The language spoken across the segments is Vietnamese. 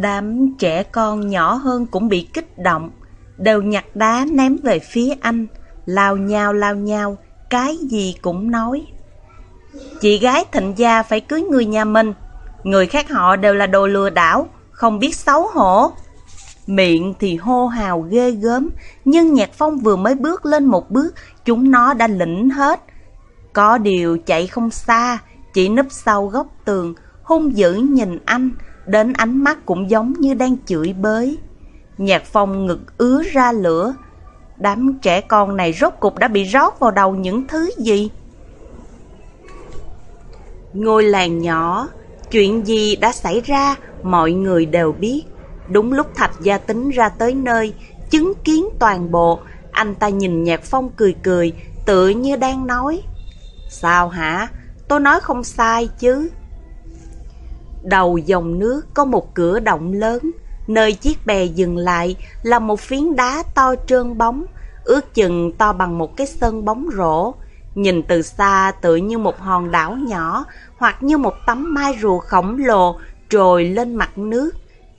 Đám trẻ con nhỏ hơn cũng bị kích động, đều nhặt đá ném về phía anh, lao nhau lao nhau, cái gì cũng nói. Chị gái thịnh gia phải cưới người nhà mình, người khác họ đều là đồ lừa đảo, không biết xấu hổ. Miệng thì hô hào ghê gớm, nhưng Nhạc Phong vừa mới bước lên một bước, chúng nó đã lĩnh hết. Có điều chạy không xa, chỉ núp sau góc tường, hung dữ nhìn anh, đến ánh mắt cũng giống như đang chửi bới. Nhạc Phong ngực ứa ra lửa. Đám trẻ con này rốt cục đã bị rót vào đầu những thứ gì? Ngôi làng nhỏ, chuyện gì đã xảy ra, mọi người đều biết. Đúng lúc Thạch Gia Tính ra tới nơi, chứng kiến toàn bộ, anh ta nhìn Nhạc Phong cười cười, tự như đang nói. Sao hả? Tôi nói không sai chứ. Đầu dòng nước có một cửa động lớn, nơi chiếc bè dừng lại là một phiến đá to trơn bóng, ước chừng to bằng một cái sân bóng rổ. Nhìn từ xa tự như một hòn đảo nhỏ hoặc như một tấm mai rùa khổng lồ trồi lên mặt nước.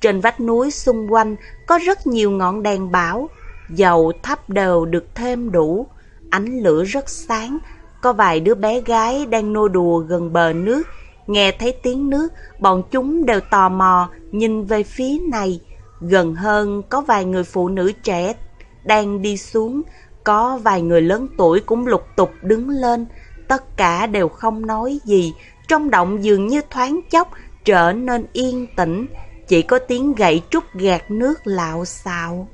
Trên vách núi xung quanh có rất nhiều ngọn đèn bão, dầu thắp đều được thêm đủ, ánh lửa rất sáng. Có vài đứa bé gái đang nô đùa gần bờ nước, nghe thấy tiếng nước, bọn chúng đều tò mò nhìn về phía này. Gần hơn có vài người phụ nữ trẻ đang đi xuống, có vài người lớn tuổi cũng lục tục đứng lên, tất cả đều không nói gì, trong động dường như thoáng chốc trở nên yên tĩnh, chỉ có tiếng gậy trúc gạt nước lạo xạo.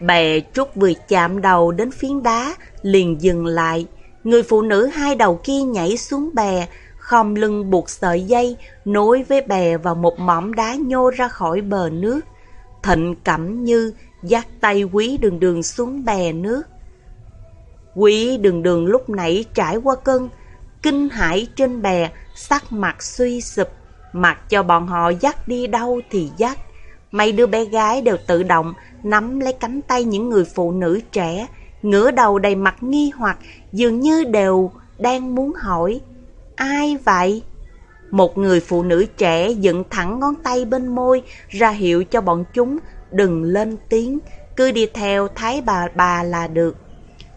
Bè trúc vừa chạm đầu đến phiến đá, liền dừng lại. Người phụ nữ hai đầu kia nhảy xuống bè, khom lưng buộc sợi dây, nối với bè vào một mỏm đá nhô ra khỏi bờ nước. Thịnh cẩm như dắt tay quý đường đường xuống bè nước. Quý đường đường lúc nãy trải qua cơn kinh hãi trên bè, sắc mặt suy sụp, mặc cho bọn họ dắt đi đâu thì dắt. Mấy đứa bé gái đều tự động nắm lấy cánh tay những người phụ nữ trẻ, ngửa đầu đầy mặt nghi hoặc, dường như đều đang muốn hỏi, ai vậy? Một người phụ nữ trẻ dựng thẳng ngón tay bên môi ra hiệu cho bọn chúng đừng lên tiếng, cứ đi theo thái bà bà là được.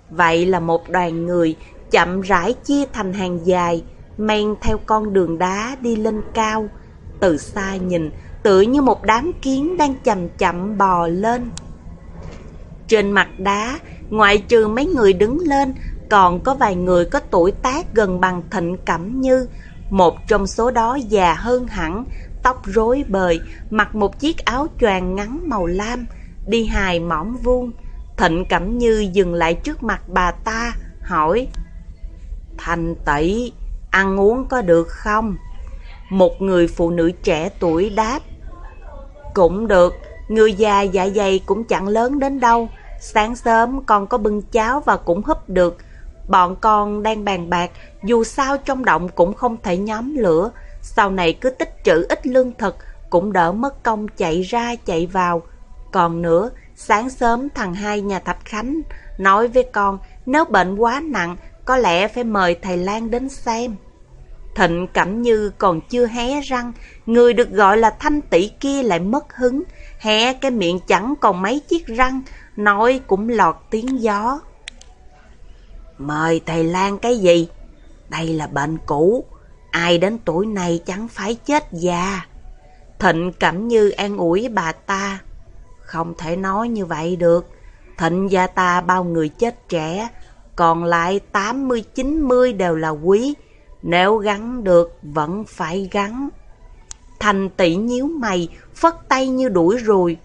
Vậy là một đoàn người chậm rãi chia thành hàng dài, men theo con đường đá đi lên cao. Từ xa nhìn, tựa như một đám kiến đang chậm chậm bò lên. Trên mặt đá, ngoại trừ mấy người đứng lên, còn có vài người có tuổi tác gần bằng thịnh cẩm như. Một trong số đó già hơn hẳn, tóc rối bời, mặc một chiếc áo choàng ngắn màu lam, đi hài mỏng vuông. Thịnh Cẩm Như dừng lại trước mặt bà ta, hỏi Thành tỷ, ăn uống có được không? Một người phụ nữ trẻ tuổi đáp Cũng được, người già dạ dày cũng chẳng lớn đến đâu Sáng sớm con có bưng cháo và cũng húp được Bọn con đang bàn bạc, Dù sao trong động cũng không thể nhóm lửa. Sau này cứ tích trữ ít lương thực, Cũng đỡ mất công chạy ra, chạy vào. Còn nữa, Sáng sớm thằng hai nhà Thạch Khánh Nói với con, Nếu bệnh quá nặng, Có lẽ phải mời thầy Lan đến xem. Thịnh Cẩm Như còn chưa hé răng, Người được gọi là thanh tỷ kia lại mất hứng, Hé cái miệng chẳng còn mấy chiếc răng, Nói cũng lọt tiếng gió. Mời thầy Lan cái gì? Đây là bệnh cũ, ai đến tuổi này chẳng phải chết già. Thịnh Cẩm Như an ủi bà ta. Không thể nói như vậy được. Thịnh gia ta bao người chết trẻ, còn lại 80-90 đều là quý. Nếu gắn được, vẫn phải gắn. Thành tỷ nhíu mày, phất tay như đuổi rồi.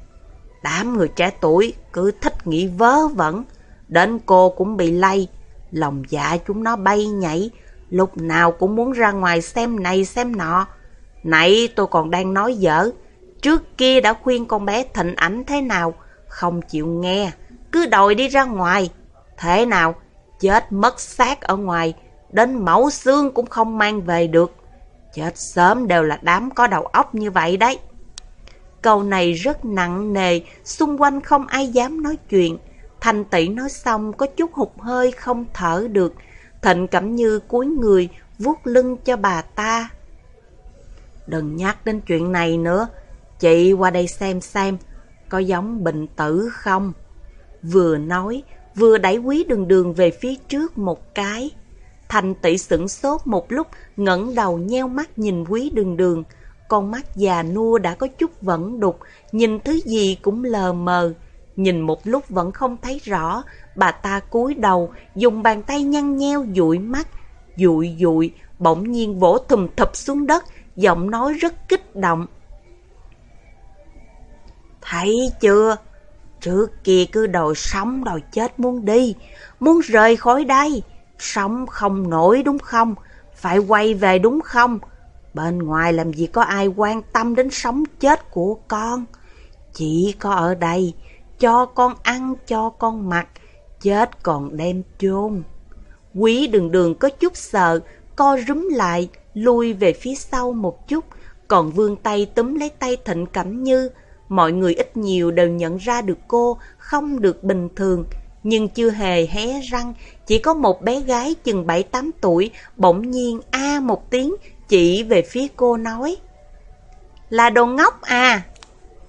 Đám người trẻ tuổi cứ thích nghĩ vớ vẩn. Đến cô cũng bị lây, Lòng dạ chúng nó bay nhảy, lúc nào cũng muốn ra ngoài xem này xem nọ. Nãy tôi còn đang nói dở, trước kia đã khuyên con bé thịnh ảnh thế nào, không chịu nghe, cứ đòi đi ra ngoài. Thế nào, chết mất xác ở ngoài, đến mẫu xương cũng không mang về được. Chết sớm đều là đám có đầu óc như vậy đấy. Câu này rất nặng nề, xung quanh không ai dám nói chuyện. Thanh tỷ nói xong có chút hụt hơi không thở được. Thịnh Cẩm Như cúi người vuốt lưng cho bà ta. Đừng nhắc đến chuyện này nữa. Chị qua đây xem xem, có giống bệnh tử không? Vừa nói, vừa đẩy quý đường đường về phía trước một cái. Thành tỷ sửng sốt một lúc, ngẩng đầu nheo mắt nhìn quý đường đường. Con mắt già nua đã có chút vẫn đục, nhìn thứ gì cũng lờ mờ. Nhìn một lúc vẫn không thấy rõ, bà ta cúi đầu, dùng bàn tay nhăn nheo dụi mắt. Dụi dụi, bỗng nhiên vỗ thùm thập xuống đất, giọng nói rất kích động. Thấy chưa? Trước kia cứ đòi sống đòi chết muốn đi, muốn rời khỏi đây. Sống không nổi đúng không? Phải quay về đúng không? Bên ngoài làm gì có ai quan tâm đến sống chết của con. Chỉ có ở đây, cho con ăn, cho con mặc, chết còn đem chôn. Quý đường đường có chút sợ, co rúm lại, lui về phía sau một chút, còn vương tay túm lấy tay Thịnh Cẩm Như. Mọi người ít nhiều đều nhận ra được cô không được bình thường, nhưng chưa hề hé răng, chỉ có một bé gái chừng 7-8 tuổi bỗng nhiên a một tiếng chỉ về phía cô nói. Là đồ ngốc à!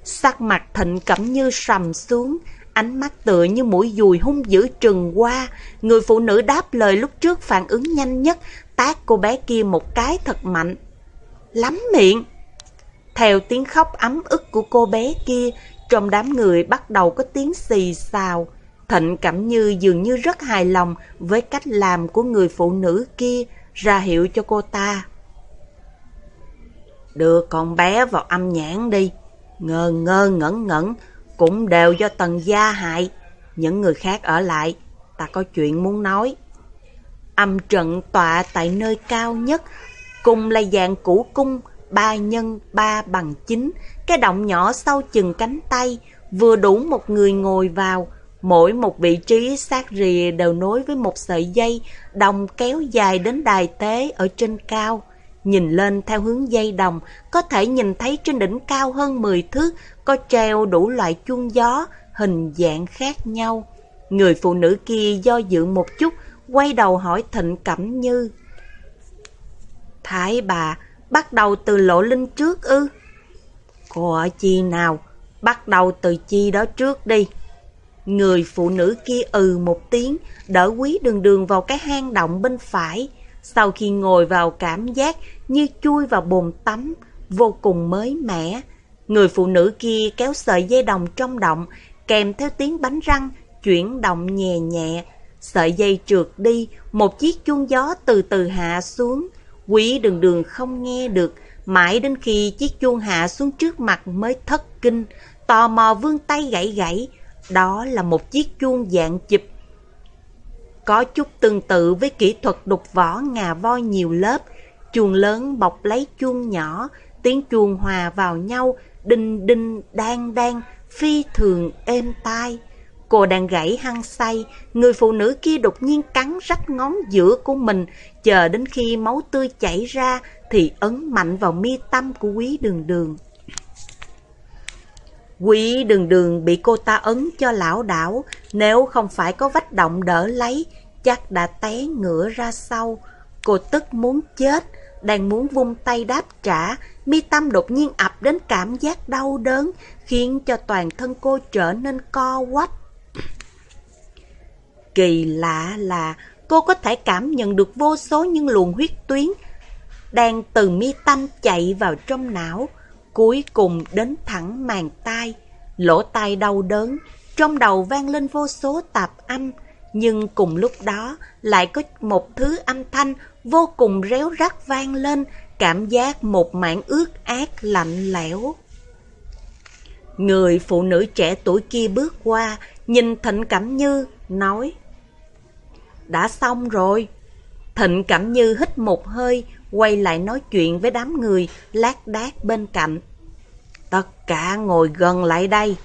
Sắc mặt thịnh cẩm như sầm xuống, ánh mắt tựa như mũi dùi hung dữ trừng qua. Người phụ nữ đáp lời lúc trước phản ứng nhanh nhất, tát cô bé kia một cái thật mạnh. Lắm miệng! Theo tiếng khóc ấm ức của cô bé kia, trong đám người bắt đầu có tiếng xì xào. Thịnh Cẩm Như dường như rất hài lòng với cách làm của người phụ nữ kia, ra hiệu cho cô ta. Đưa con bé vào âm nhãn đi, ngơ ngơ ngẩn ngẩn, cũng đều do tần gia hại. Những người khác ở lại, ta có chuyện muốn nói. Âm trận tọa tại nơi cao nhất, cùng là dạng củ cung, ba nhân ba bằng chín, cái động nhỏ sau chừng cánh tay, vừa đủ một người ngồi vào, Mỗi một vị trí sát rìa đều nối với một sợi dây đồng kéo dài đến đài tế ở trên cao. Nhìn lên theo hướng dây đồng, có thể nhìn thấy trên đỉnh cao hơn 10 thước có treo đủ loại chuông gió, hình dạng khác nhau. Người phụ nữ kia do dự một chút, quay đầu hỏi Thịnh Cẩm Như. Thái bà, bắt đầu từ lộ linh trước ư? Cô ở chi nào? Bắt đầu từ chi đó trước đi. Người phụ nữ kia ừ một tiếng, đỡ quý đường đường vào cái hang động bên phải. Sau khi ngồi vào cảm giác như chui vào bồn tắm, vô cùng mới mẻ. Người phụ nữ kia kéo sợi dây đồng trong động, kèm theo tiếng bánh răng, chuyển động nhẹ nhẹ. Sợi dây trượt đi, một chiếc chuông gió từ từ hạ xuống. Quý đường đường không nghe được, mãi đến khi chiếc chuông hạ xuống trước mặt mới thất kinh, tò mò vươn tay gãy gãy, đó là một chiếc chuông dạng chụp. Có chút tương tự với kỹ thuật đục vỏ ngà voi nhiều lớp, chuông lớn bọc lấy chuông nhỏ, tiếng chuông hòa vào nhau, đinh đinh đan đan phi thường êm tai. Cô đang gãy hăng say, người phụ nữ kia đột nhiên cắn rách ngón giữa của mình, chờ đến khi máu tươi chảy ra thì ấn mạnh vào mi tâm của quý đường đường. Quỷ đường đường bị cô ta ấn cho lão đảo, nếu không phải có vách động đỡ lấy, chắc đã té ngửa ra sau. Cô tức muốn chết, đang muốn vung tay đáp trả, mi tâm đột nhiên ập đến cảm giác đau đớn, khiến cho toàn thân cô trở nên co quắp. Kỳ lạ là cô có thể cảm nhận được vô số những luồng huyết tuyến đang từ mi tâm chạy vào trong não, cuối cùng đến thẳng màng tai. Lỗ tai đau đớn, trong đầu vang lên vô số tạp âm, nhưng cùng lúc đó lại có một thứ âm thanh vô cùng réo rắt vang lên, cảm giác một mảng ướt át lạnh lẽo. Người phụ nữ trẻ tuổi kia bước qua, nhìn Thịnh Cẩm Như, nói Đã xong rồi. Thịnh Cẩm Như hít một hơi, quay lại nói chuyện với đám người lác đác bên cạnh. Tất cả ngồi gần lại đây.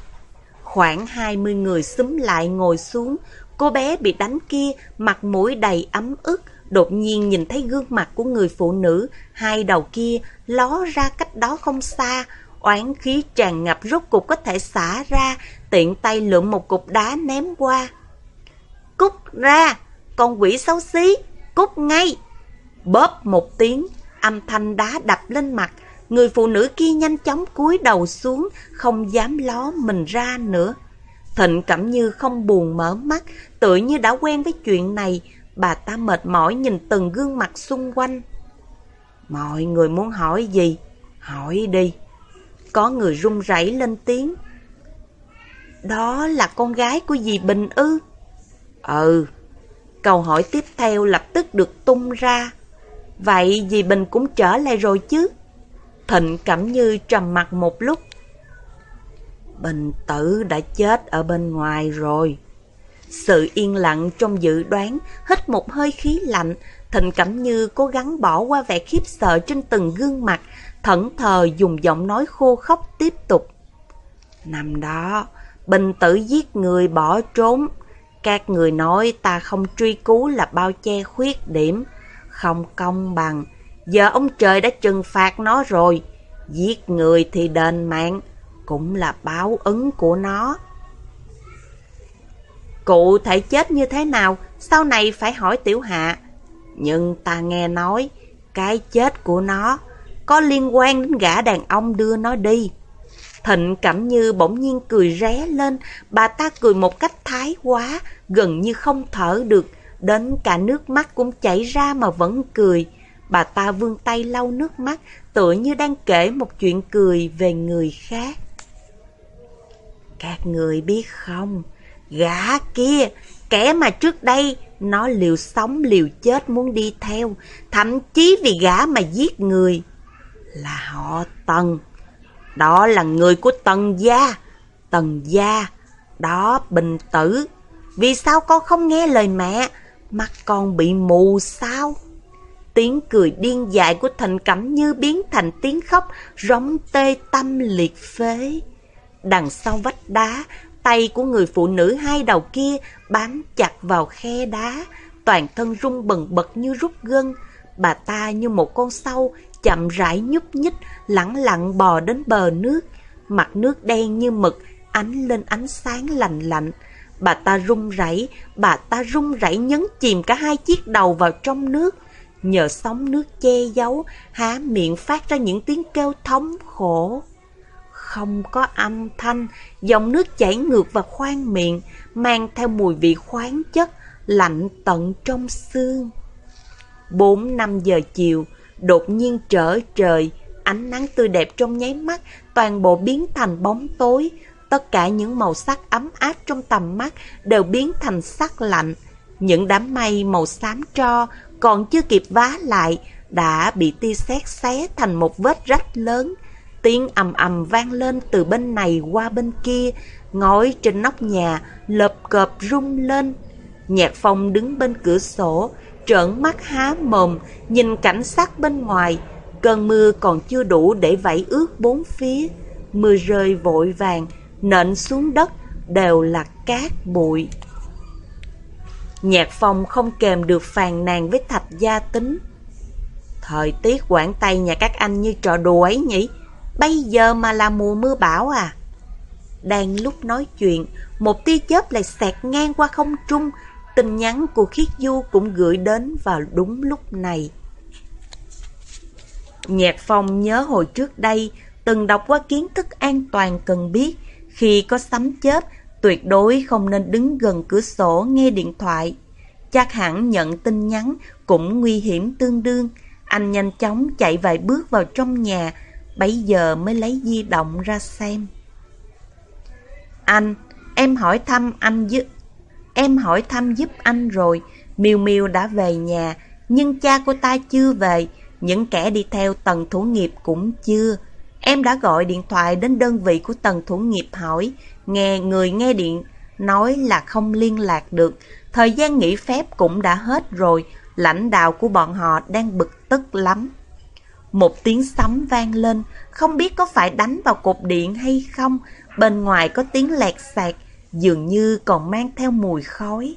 Khoảng 20 người xúm lại ngồi xuống, cô bé bị đánh kia, mặt mũi đầy ấm ức, đột nhiên nhìn thấy gương mặt của người phụ nữ, hai đầu kia ló ra cách đó không xa, oán khí tràn ngập rốt cục có thể xả ra, tiện tay lượm một cục đá ném qua. Cút ra, con quỷ xấu xí, cút ngay. Bóp một tiếng, âm thanh đá đập lên mặt, Người phụ nữ kia nhanh chóng cúi đầu xuống, không dám ló mình ra nữa. Thịnh Cẩm Như không buồn mở mắt, tự như đã quen với chuyện này, bà ta mệt mỏi nhìn từng gương mặt xung quanh. Mọi người muốn hỏi gì? Hỏi đi. Có người run rẩy lên tiếng. Đó là con gái của dì Bình ư? Ừ. Câu hỏi tiếp theo lập tức được tung ra. Vậy dì Bình cũng trở lại rồi chứ? Thịnh Cẩm Như trầm mặt một lúc. Bình tử đã chết ở bên ngoài rồi. Sự yên lặng trong dự đoán, hít một hơi khí lạnh, Thịnh Cẩm Như cố gắng bỏ qua vẻ khiếp sợ trên từng gương mặt, thẫn thờ dùng giọng nói khô khóc tiếp tục. Năm đó, Bình tử giết người bỏ trốn. Các người nói ta không truy cứu là bao che khuyết điểm, không công bằng. Giờ ông trời đã trừng phạt nó rồi. Giết người thì đền mạng, cũng là báo ứng của nó. Cụ thể chết như thế nào, sau này phải hỏi tiểu hạ. Nhưng ta nghe nói, cái chết của nó có liên quan đến gã đàn ông đưa nó đi. Thịnh Cẩm Như bỗng nhiên cười ré lên, bà ta cười một cách thái quá, gần như không thở được, đến cả nước mắt cũng chảy ra mà vẫn cười. Bà ta vươn tay lau nước mắt, tựa như đang kể một chuyện cười về người khác. Các người biết không, gã kia, kẻ mà trước đây nó liều sống liều chết muốn đi theo, thậm chí vì gã mà giết người, là họ Tần. Đó là người của Tần gia, Tần gia, đó bình tử. Vì sao con không nghe lời mẹ, mắt con bị mù sao? Tiếng cười điên dại của Thành Cẩm như biến thành tiếng khóc rống tê tâm liệt phế. Đằng sau vách đá, tay của người phụ nữ hai đầu kia bám chặt vào khe đá, toàn thân rung bần bật như rút gân. Bà ta như một con sâu, chậm rãi nhúc nhích, lẳng lặng bò đến bờ nước. Mặt nước đen như mực, ánh lên ánh sáng lạnh lạnh. Bà ta run rẩy, bà ta run rẩy nhấn chìm cả hai chiếc đầu vào trong nước. Nhờ sóng nước che giấu, há miệng phát ra những tiếng kêu thống khổ. Không có âm thanh, dòng nước chảy ngược vào khoang miệng, mang theo mùi vị khoáng chất, lạnh tận trong xương. Bốn năm giờ chiều, đột nhiên trở trời, ánh nắng tươi đẹp trong nháy mắt, toàn bộ biến thành bóng tối. Tất cả những màu sắc ấm áp trong tầm mắt đều biến thành sắc lạnh. Những đám mây màu xám tro còn chưa kịp vá lại, đã bị tia sét xé thành một vết rách lớn. Tiếng ầm ầm vang lên từ bên này qua bên kia, ngói trên nóc nhà lợp cợp rung lên. Nhạc phong đứng bên cửa sổ, trợn mắt há mồm, nhìn cảnh sát bên ngoài. Cơn mưa còn chưa đủ để vẫy ướt bốn phía. Mưa rơi vội vàng, nện xuống đất, đều là cát bụi. Nhạc phong không kèm được phàn nàn với thạch gia tính. Thời tiết Quảng Tây nhà các anh như trò đùa ấy nhỉ? Bây giờ mà là mùa mưa bão à? Đang lúc nói chuyện, một tia chớp lại xẹt ngang qua không trung, tin nhắn của Khiết Du cũng gửi đến vào đúng lúc này. Nhạc Phong nhớ hồi trước đây, từng đọc qua kiến thức an toàn cần biết, khi có sấm chớp, tuyệt đối không nên đứng gần cửa sổ nghe điện thoại. Chắc hẳn nhận tin nhắn cũng nguy hiểm tương đương. Anh nhanh chóng chạy vài bước vào trong nhà, bấy giờ mới lấy di động ra xem. Anh, em hỏi thăm anh giúp em hỏi thăm giúp anh rồi. Miêu Miêu đã về nhà, nhưng cha cô ta chưa về. Những kẻ đi theo tầng thủ nghiệp cũng chưa. Em đã gọi điện thoại đến đơn vị của Tần thủ nghiệp hỏi, nghe người nghe điện nói là không liên lạc được. Thời gian nghỉ phép cũng đã hết rồi, lãnh đạo của bọn họ đang bực tức lắm. Một tiếng sấm vang lên, không biết có phải đánh vào cột điện hay không, bên ngoài có tiếng lẹt sạc, dường như còn mang theo mùi khói.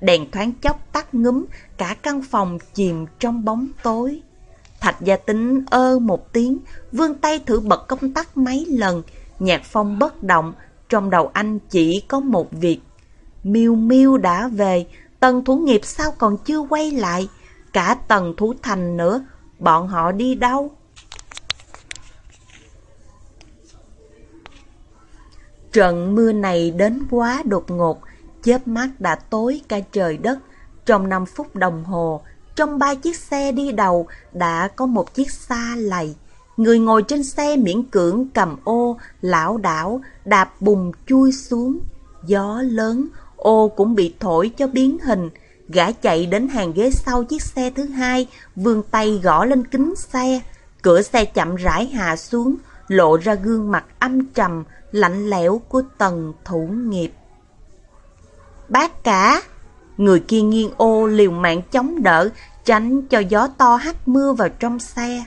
Đèn thoáng chốc tắt ngúm, cả căn phòng chìm trong bóng tối. Thạch gia tính ơ một tiếng, vươn tay thử bật công tắc mấy lần. Nhạc phong bất động, trong đầu anh chỉ có một việc. Miêu Miêu đã về, tần thủ nghiệp sao còn chưa quay lại? Cả tần thủ thành nữa, bọn họ đi đâu? Trận mưa này đến quá đột ngột, chớp mắt đã tối cả trời đất. Trong 5 phút đồng hồ, trong ba chiếc xe đi đầu đã có một chiếc xa lầy. Người ngồi trên xe miễn cưỡng cầm ô, lão đảo, đạp bùng chui xuống. Gió lớn, ô cũng bị thổi cho biến hình. Gã chạy đến hàng ghế sau chiếc xe thứ hai, vươn tay gõ lên kính xe. Cửa xe chậm rãi hạ xuống, lộ ra gương mặt âm trầm, lạnh lẽo của tần thủ nghiệp. Bác cả! Người kia nghiêng ô liều mạng chống đỡ, tránh cho gió to hắt mưa vào trong xe.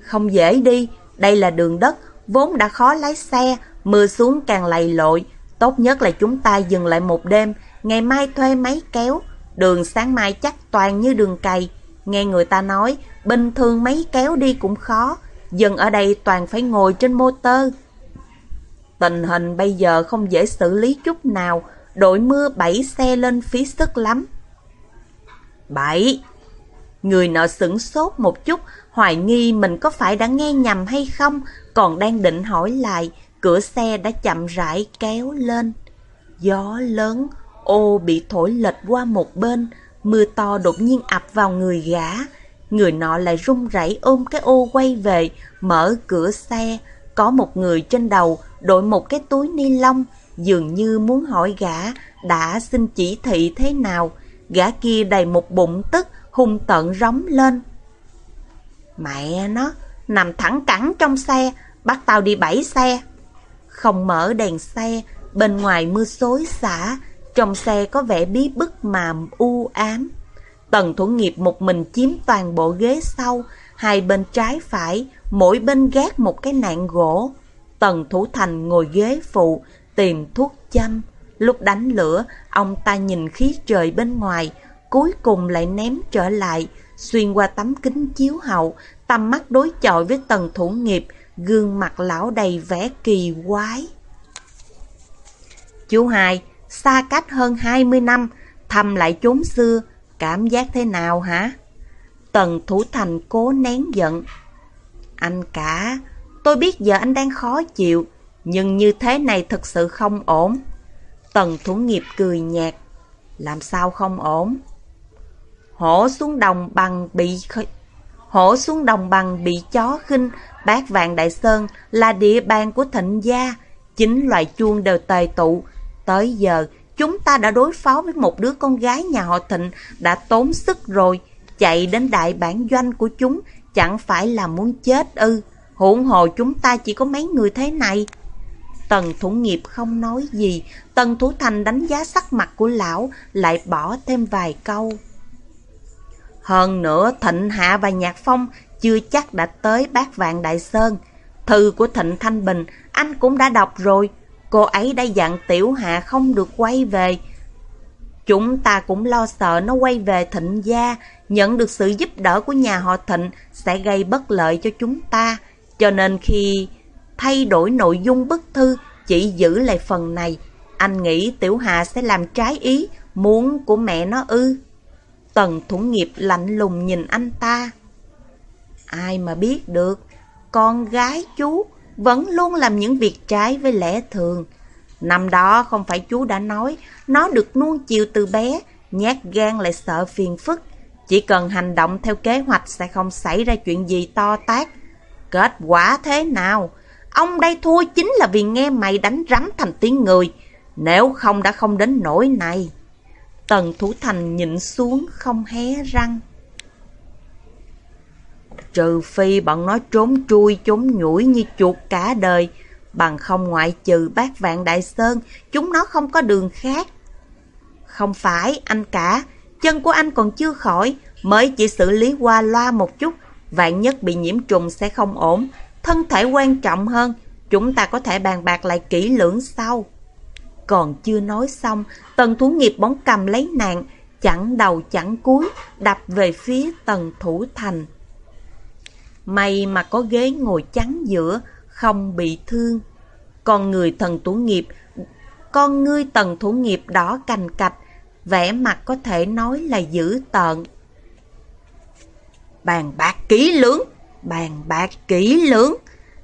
Không dễ đi, đây là đường đất, vốn đã khó lái xe, mưa xuống càng lầy lội. Tốt nhất là chúng ta dừng lại một đêm, ngày mai thuê máy kéo. Đường sáng mai chắc toàn như đường cày. Nghe người ta nói, bình thường máy kéo đi cũng khó, dừng ở đây toàn phải ngồi trên motor. Tình hình bây giờ không dễ xử lý chút nào, đội mưa bảy xe lên phí sức lắm. Bảy! Người nọ sửng sốt một chút, hoài nghi mình có phải đã nghe nhầm hay không, còn đang định hỏi lại, cửa xe đã chậm rãi kéo lên. Gió lớn, ô bị thổi lệch qua một bên, mưa to đột nhiên ập vào người gã. Người nọ lại run rẩy ôm cái ô quay về, mở cửa xe. Có một người trên đầu đội một cái túi ni lông, dường như muốn hỏi gã đã xin chỉ thị thế nào. Gã kia đầy một bụng tức, hung tợn rống lên. Mẹ nó, nằm thẳng cẳng trong xe, bắt tao đi bảy xe. Không mở đèn xe, bên ngoài mưa xối xả, trong xe có vẻ bí bức mà u ám. Tần thủ nghiệp một mình chiếm toàn bộ ghế sau, hai bên trái phải, mỗi bên gác một cái nạn gỗ. Tần thủ thành ngồi ghế phụ, tìm thuốc chăm. Lúc đánh lửa, ông ta nhìn khí trời bên ngoài, cuối cùng lại ném trở lại, xuyên qua tấm kính chiếu hậu, tầm mắt đối chọi với tần thủ nghiệp, gương mặt lão đầy vẻ kỳ quái. Chú hai, xa cách hơn 20 năm, thăm lại chốn xưa, cảm giác thế nào hả? Tần Thủ Thành cố nén giận. Anh cả, tôi biết giờ anh đang khó chịu, nhưng như thế này thật sự không ổn. Tần Thủ Nghiệp cười nhạt. Làm sao không ổn? Hổ xuống đồng bằng bị Hổ xuống đồng bằng bị chó khinh, bát vạn đại sơn là địa bàn của thịnh gia. Chính loại chuông đều tề tụ, Tới giờ, chúng ta đã đối phó với một đứa con gái nhà họ Thịnh đã tốn sức rồi. Chạy đến đại bản doanh của chúng chẳng phải là muốn chết ư. Hỗn hồ chúng ta chỉ có mấy người thế này. Tần thủ nghiệp không nói gì, Tần thủ thành đánh giá sắc mặt của lão, lại bỏ thêm vài câu. Hơn nữa, Thịnh Hạ và Nhạc Phong chưa chắc đã tới bát vạn Đại Sơn. Thư của Thịnh Thanh Bình, anh cũng đã đọc rồi, Cô ấy đã dặn Tiểu Hạ không được quay về. Chúng ta cũng lo sợ nó quay về thịnh gia, nhận được sự giúp đỡ của nhà họ thịnh sẽ gây bất lợi cho chúng ta. Cho nên khi thay đổi nội dung bức thư, chỉ giữ lại phần này, anh nghĩ Tiểu hà sẽ làm trái ý, muốn của mẹ nó ư. Tần thủ nghiệp lạnh lùng nhìn anh ta. Ai mà biết được, con gái chú vẫn luôn làm những việc trái với lẽ thường. Năm đó không phải chú đã nói, nó được nuông chiều từ bé, nhát gan lại sợ phiền phức. Chỉ cần hành động theo kế hoạch sẽ không xảy ra chuyện gì to tát. Kết quả thế nào? Ông đây thua chính là vì nghe mày đánh rắm thành tiếng người. Nếu không đã không đến nỗi này. Tần Thủ Thành nhịn xuống không hé răng. Trừ phi bọn nó trốn chui trốn nhủi như chuột cả đời, bằng không ngoại trừ bác vạn đại sơn, chúng nó không có đường khác. Không phải, anh cả, chân của anh còn chưa khỏi, mới chỉ xử lý qua loa một chút, vạn nhất bị nhiễm trùng sẽ không ổn. Thân thể quan trọng hơn, chúng ta có thể bàn bạc lại kỹ lưỡng sau. Còn chưa nói xong, tần thú nghiệp bóng cầm lấy nạn, chẳng đầu chẳng cuối, đập về phía tần thủ thành. May mà có ghế ngồi chắn giữa, không bị thương. Con người thần thủ nghiệp, con ngươi tần thủ nghiệp đỏ cành cạch, vẻ mặt có thể nói là dữ tợn. Bàn bạc kỹ lưỡng, bàn bạc kỹ lưỡng.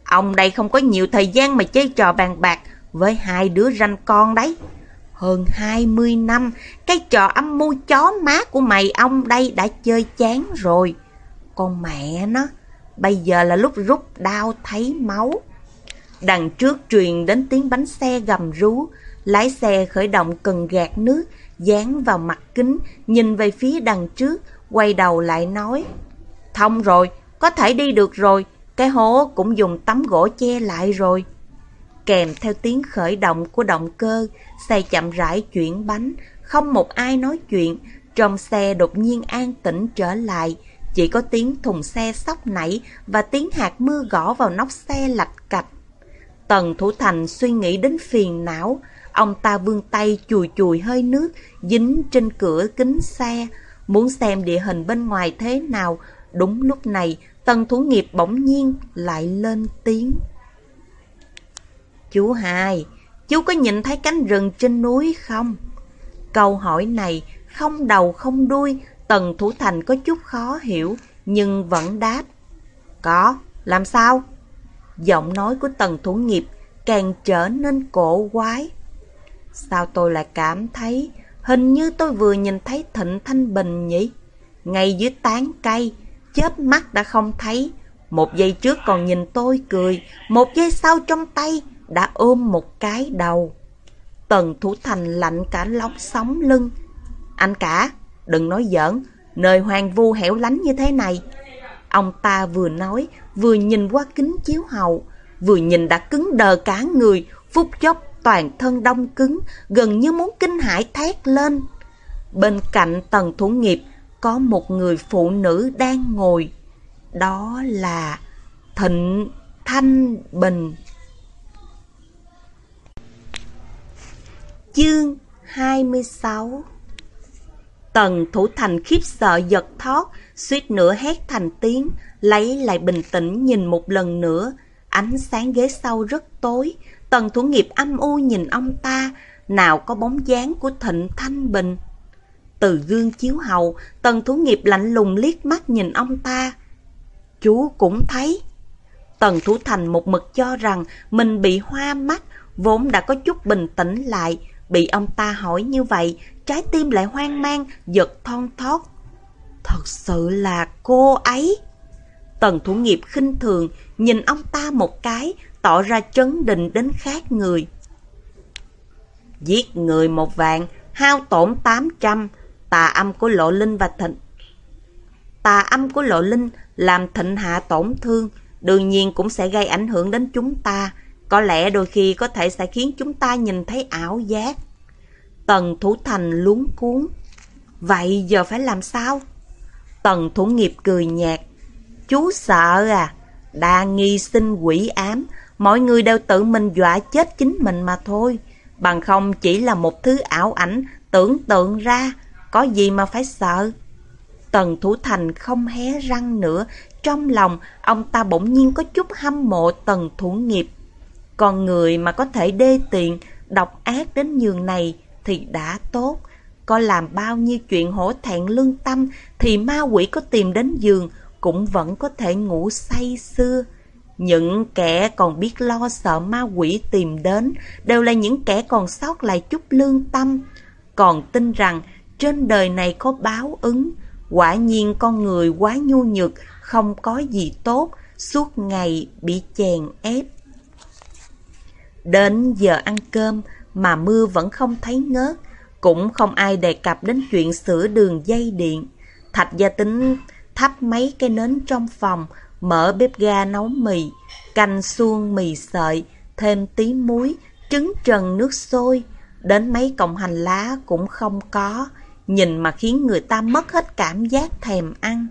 Ông đây không có nhiều thời gian mà chơi trò bàn bạc với hai đứa ranh con đấy. Hơn 20 năm, cái trò âm mưu chó má của mày ông đây đã chơi chán rồi. Con mẹ nó, bây giờ là lúc rút đau thấy máu. Đằng trước truyền đến tiếng bánh xe gầm rú, lái xe khởi động cần gạt nước, dán vào mặt kính, nhìn về phía đằng trước, quay đầu lại nói. Thông rồi, có thể đi được rồi, cái hố cũng dùng tấm gỗ che lại rồi. Kèm theo tiếng khởi động của động cơ, xe chậm rãi chuyển bánh, không một ai nói chuyện, trong xe đột nhiên an tĩnh trở lại, chỉ có tiếng thùng xe sóc nảy và tiếng hạt mưa gõ vào nóc xe lạch cạch. Tần Thủ Thành suy nghĩ đến phiền não, ông ta vươn tay chùi chùi hơi nước dính trên cửa kính xe, muốn xem địa hình bên ngoài thế nào. Đúng lúc này, Tần Thủ Nghiệp bỗng nhiên lại lên tiếng. Chú hai, chú có nhìn thấy cánh rừng trên núi không? Câu hỏi này không đầu không đuôi, Tần Thủ Thành có chút khó hiểu, nhưng vẫn đáp. Có, làm sao? Giọng nói của Tần Thủ Nghiệp càng trở nên cổ quái. Sao tôi lại cảm thấy hình như tôi vừa nhìn thấy Thịnh Thanh Bình nhỉ? Ngay dưới tán cây, chớp mắt đã không thấy. Một giây trước còn nhìn tôi cười, một giây sau trong tay đã ôm một cái đầu. Tần Thủ Thành lạnh cả lóc sóng lưng. Anh cả, đừng nói giỡn, nơi hoang vu hẻo lánh như thế này. Ông ta vừa nói, vừa nhìn qua kính chiếu hậu, vừa nhìn đã cứng đờ cả người, phút chốc toàn thân đông cứng, gần như muốn kinh hãi thét lên. Bên cạnh tần thủ nghiệp có một người phụ nữ đang ngồi. Đó là Thịnh Thanh Bình. Chương 26 Tần thủ thành khiếp sợ giật thót, suýt nữa hét thành tiếng, lấy lại bình tĩnh nhìn một lần nữa. Ánh sáng ghế sau rất tối, tần thủ nghiệp âm u nhìn ông ta, nào có bóng dáng của thịnh thanh bình. Từ gương chiếu hậu, tần thủ nghiệp lạnh lùng liếc mắt nhìn ông ta. Chú cũng thấy. Tần thủ thành một mực cho rằng mình bị hoa mắt, vốn đã có chút bình tĩnh lại, Bị ông ta hỏi như vậy, trái tim lại hoang mang, giật thon thót. Thật sự là cô ấy. Tần thủ nghiệp khinh thường, nhìn ông ta một cái, tỏ ra chấn định đến khác người. Giết người một vạn, hao tổn tám trăm, tà âm của lộ linh và thịnh. Tà âm của lộ linh làm thịnh hạ tổn thương, đương nhiên cũng sẽ gây ảnh hưởng đến chúng ta. Có lẽ đôi khi có thể sẽ khiến chúng ta nhìn thấy ảo giác. Tần Thủ Thành luống cuốn. Vậy giờ phải làm sao? Tần Thủ Nghiệp cười nhạt. Chú sợ à? Đa nghi sinh quỷ ám. Mọi người đều tự mình dọa chết chính mình mà thôi. Bằng không chỉ là một thứ ảo ảnh tưởng tượng ra. Có gì mà phải sợ? Tần Thủ Thành không hé răng nữa. Trong lòng, ông ta bỗng nhiên có chút hâm mộ Tần Thủ Nghiệp. Con người mà có thể đê tiện, độc ác đến nhường này thì đã tốt. Có làm bao nhiêu chuyện hổ thẹn lương tâm thì ma quỷ có tìm đến giường cũng vẫn có thể ngủ say sưa. Những kẻ còn biết lo sợ ma quỷ tìm đến đều là những kẻ còn sót lại chút lương tâm. Còn tin rằng trên đời này có báo ứng. Quả nhiên con người quá nhu nhược, không có gì tốt, suốt ngày bị chèn ép. Đến giờ ăn cơm mà mưa vẫn không thấy ngớt, cũng không ai đề cập đến chuyện sửa đường dây điện. Thạch gia tính thắp mấy cái nến trong phòng, mở bếp ga nấu mì, canh xuông mì sợi, thêm tí muối, trứng trần nước sôi, đến mấy cọng hành lá cũng không có, nhìn mà khiến người ta mất hết cảm giác thèm ăn.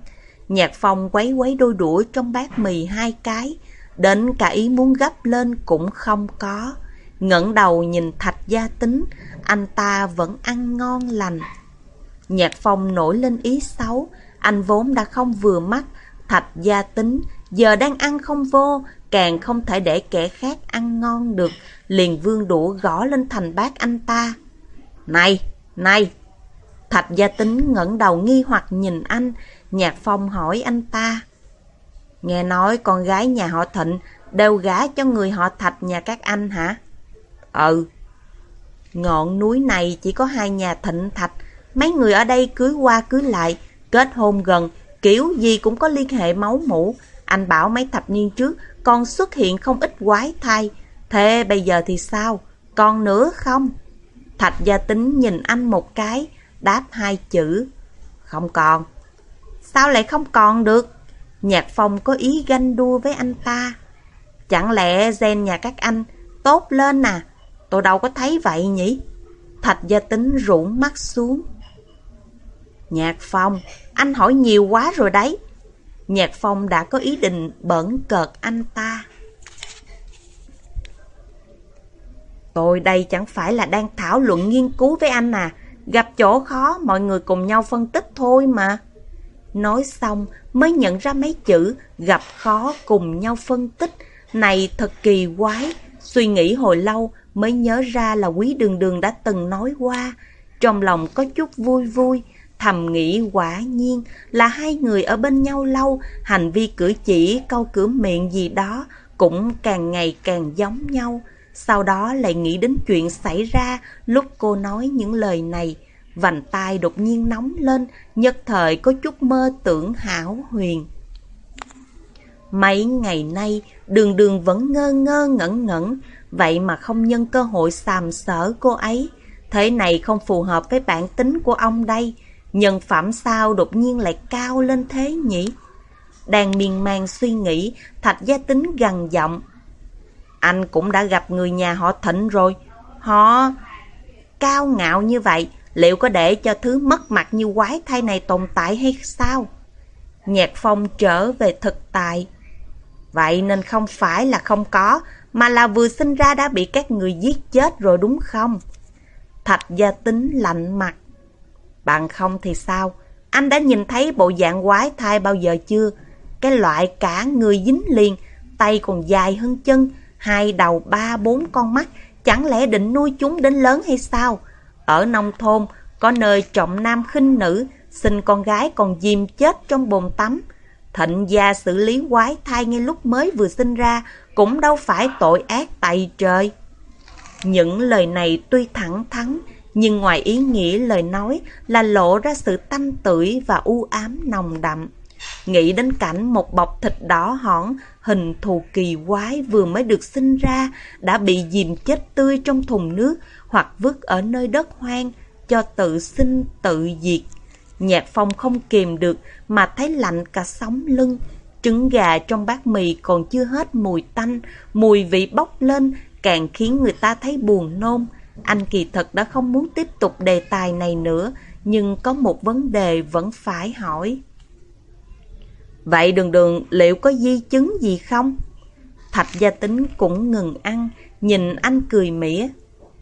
Nhạc phong quấy quấy đôi đũa trong bát mì hai cái, đến cả ý muốn gấp lên cũng không có ngẩng đầu nhìn thạch gia tính, anh ta vẫn ăn ngon lành. Nhạc phong nổi lên ý xấu, anh vốn đã không vừa mắt, thạch gia tính, giờ đang ăn không vô, càng không thể để kẻ khác ăn ngon được, liền vương đũa gõ lên thành bát anh ta. Này, này! Thạch gia tính ngẩng đầu nghi hoặc nhìn anh, Nhạc Phong hỏi anh ta. Nghe nói con gái nhà họ Thịnh đều gả cho người họ Thạch nhà các anh hả? Ừ. Ngọn núi này chỉ có hai nhà Thịnh Thạch, mấy người ở đây cưới qua cưới lại, kết hôn gần, kiểu gì cũng có liên hệ máu mủ. Anh bảo mấy thập niên trước còn xuất hiện không ít quái thai, thế bây giờ thì sao? Còn nữa không? Thạch gia tính nhìn anh một cái, đáp hai chữ. Không còn. Sao lại không còn được? Nhạc Phong có ý ganh đua với anh ta. Chẳng lẽ gen nhà các anh tốt lên à? Tôi đâu có thấy vậy nhỉ? Thạch gia tính rụng mắt xuống. Nhạc Phong, anh hỏi nhiều quá rồi đấy. Nhạc Phong đã có ý định bẩn cợt anh ta. Tôi đây chẳng phải là đang thảo luận nghiên cứu với anh à. Gặp chỗ khó, mọi người cùng nhau phân tích thôi mà. Nói xong mới nhận ra mấy chữ gặp khó cùng nhau phân tích. Này thật kỳ quái. Suy nghĩ hồi lâu mới nhớ ra là quý đường đường đã từng nói qua. Trong lòng có chút vui vui. Thầm nghĩ quả nhiên là hai người ở bên nhau lâu, hành vi cử chỉ, câu cửa miệng gì đó cũng càng ngày càng giống nhau. Sau đó lại nghĩ đến chuyện xảy ra lúc cô nói những lời này. Vành tai đột nhiên nóng lên, nhất thời có chút mơ tưởng hảo huyền. Mấy ngày nay, đường đường vẫn ngơ ngơ ngẩn ngẩn, vậy mà không nhân cơ hội xàm sở cô ấy. Thế này không phù hợp với bản tính của ông đây. Nhân phẩm sao đột nhiên lại cao lên thế nhỉ? Đang miên man suy nghĩ, thạch gia tính gằn giọng. Anh cũng đã gặp người nhà họ thịnh rồi. Họ cao ngạo như vậy, liệu có để cho thứ mất mặt như quái thai này tồn tại hay sao? Nhạc phong trở về thực tại. Vậy nên không phải là không có, mà là vừa sinh ra đã bị các người giết chết rồi đúng không? Thạch gia tính lạnh mặt. Bằng không thì sao? Anh đã nhìn thấy bộ dạng quái thai bao giờ chưa? Cái loại cả người dính liền, tay còn dài hơn chân, hai đầu ba bốn con mắt, chẳng lẽ định nuôi chúng đến lớn hay sao? Ở nông thôn, có nơi trọng nam khinh nữ, sinh con gái còn dìm chết trong bồn tắm. Thịnh gia xử lý quái thai ngay lúc mới vừa sinh ra, cũng đâu phải tội ác tại trời. Những lời này tuy thẳng thắn, nhưng ngoài ý nghĩa lời nói là lộ ra sự tâm tưởi và u ám nồng đậm. Nghĩ đến cảnh một bọc thịt đỏ hỏn, hình thù kỳ quái vừa mới được sinh ra, đã bị dìm chết tươi trong thùng nước hoặc vứt ở nơi đất hoang, cho tự sinh tự diệt. Nhạc phong không kìm được mà thấy lạnh cả sống lưng. Trứng gà trong bát mì còn chưa hết mùi tanh, mùi vị bốc lên càng khiến người ta thấy buồn nôn. Anh kỳ thật đã không muốn tiếp tục đề tài này nữa, nhưng có một vấn đề vẫn phải hỏi. Vậy đường đường liệu có di chứng gì không? Thạch gia tính cũng ngừng ăn, nhìn anh cười mỉa.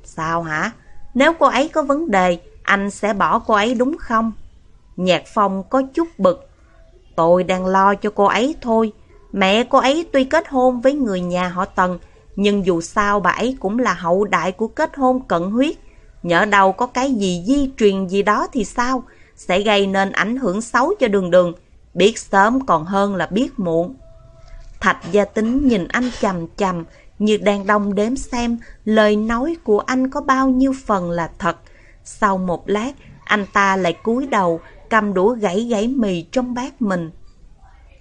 Sao hả? Nếu cô ấy có vấn đề, anh sẽ bỏ cô ấy đúng không? Nhạc phong có chút bực. Tôi đang lo cho cô ấy thôi. Mẹ cô ấy tuy kết hôn với người nhà họ Tần, nhưng dù sao bà ấy cũng là hậu đại của kết hôn cận huyết. Nhỡ đâu có cái gì di truyền gì đó thì sao? Sẽ gây nên ảnh hưởng xấu cho đường đường. Biết sớm còn hơn là biết muộn. Thạch gia tính nhìn anh chầm chầm như đang đông đếm xem lời nói của anh có bao nhiêu phần là thật. Sau một lát, anh ta lại cúi đầu, cầm đũa gãy gãy mì trong bát mình.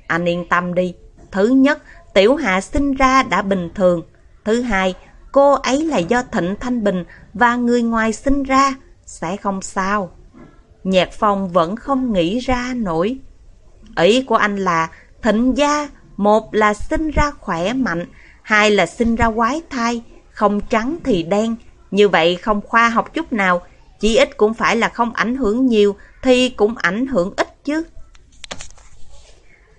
Anh yên tâm đi. Thứ nhất, Tiểu Hạ sinh ra đã bình thường. Thứ hai, cô ấy là do Thịnh Thanh Bình và người ngoài sinh ra, sẽ không sao. Nhạc Phong vẫn không nghĩ ra nổi. Ý của anh là Thịnh gia, một là sinh ra khỏe mạnh, hai là sinh ra quái thai, không trắng thì đen. Như vậy không khoa học chút nào, chỉ ít cũng phải là không ảnh hưởng nhiều thì cũng ảnh hưởng ít chứ.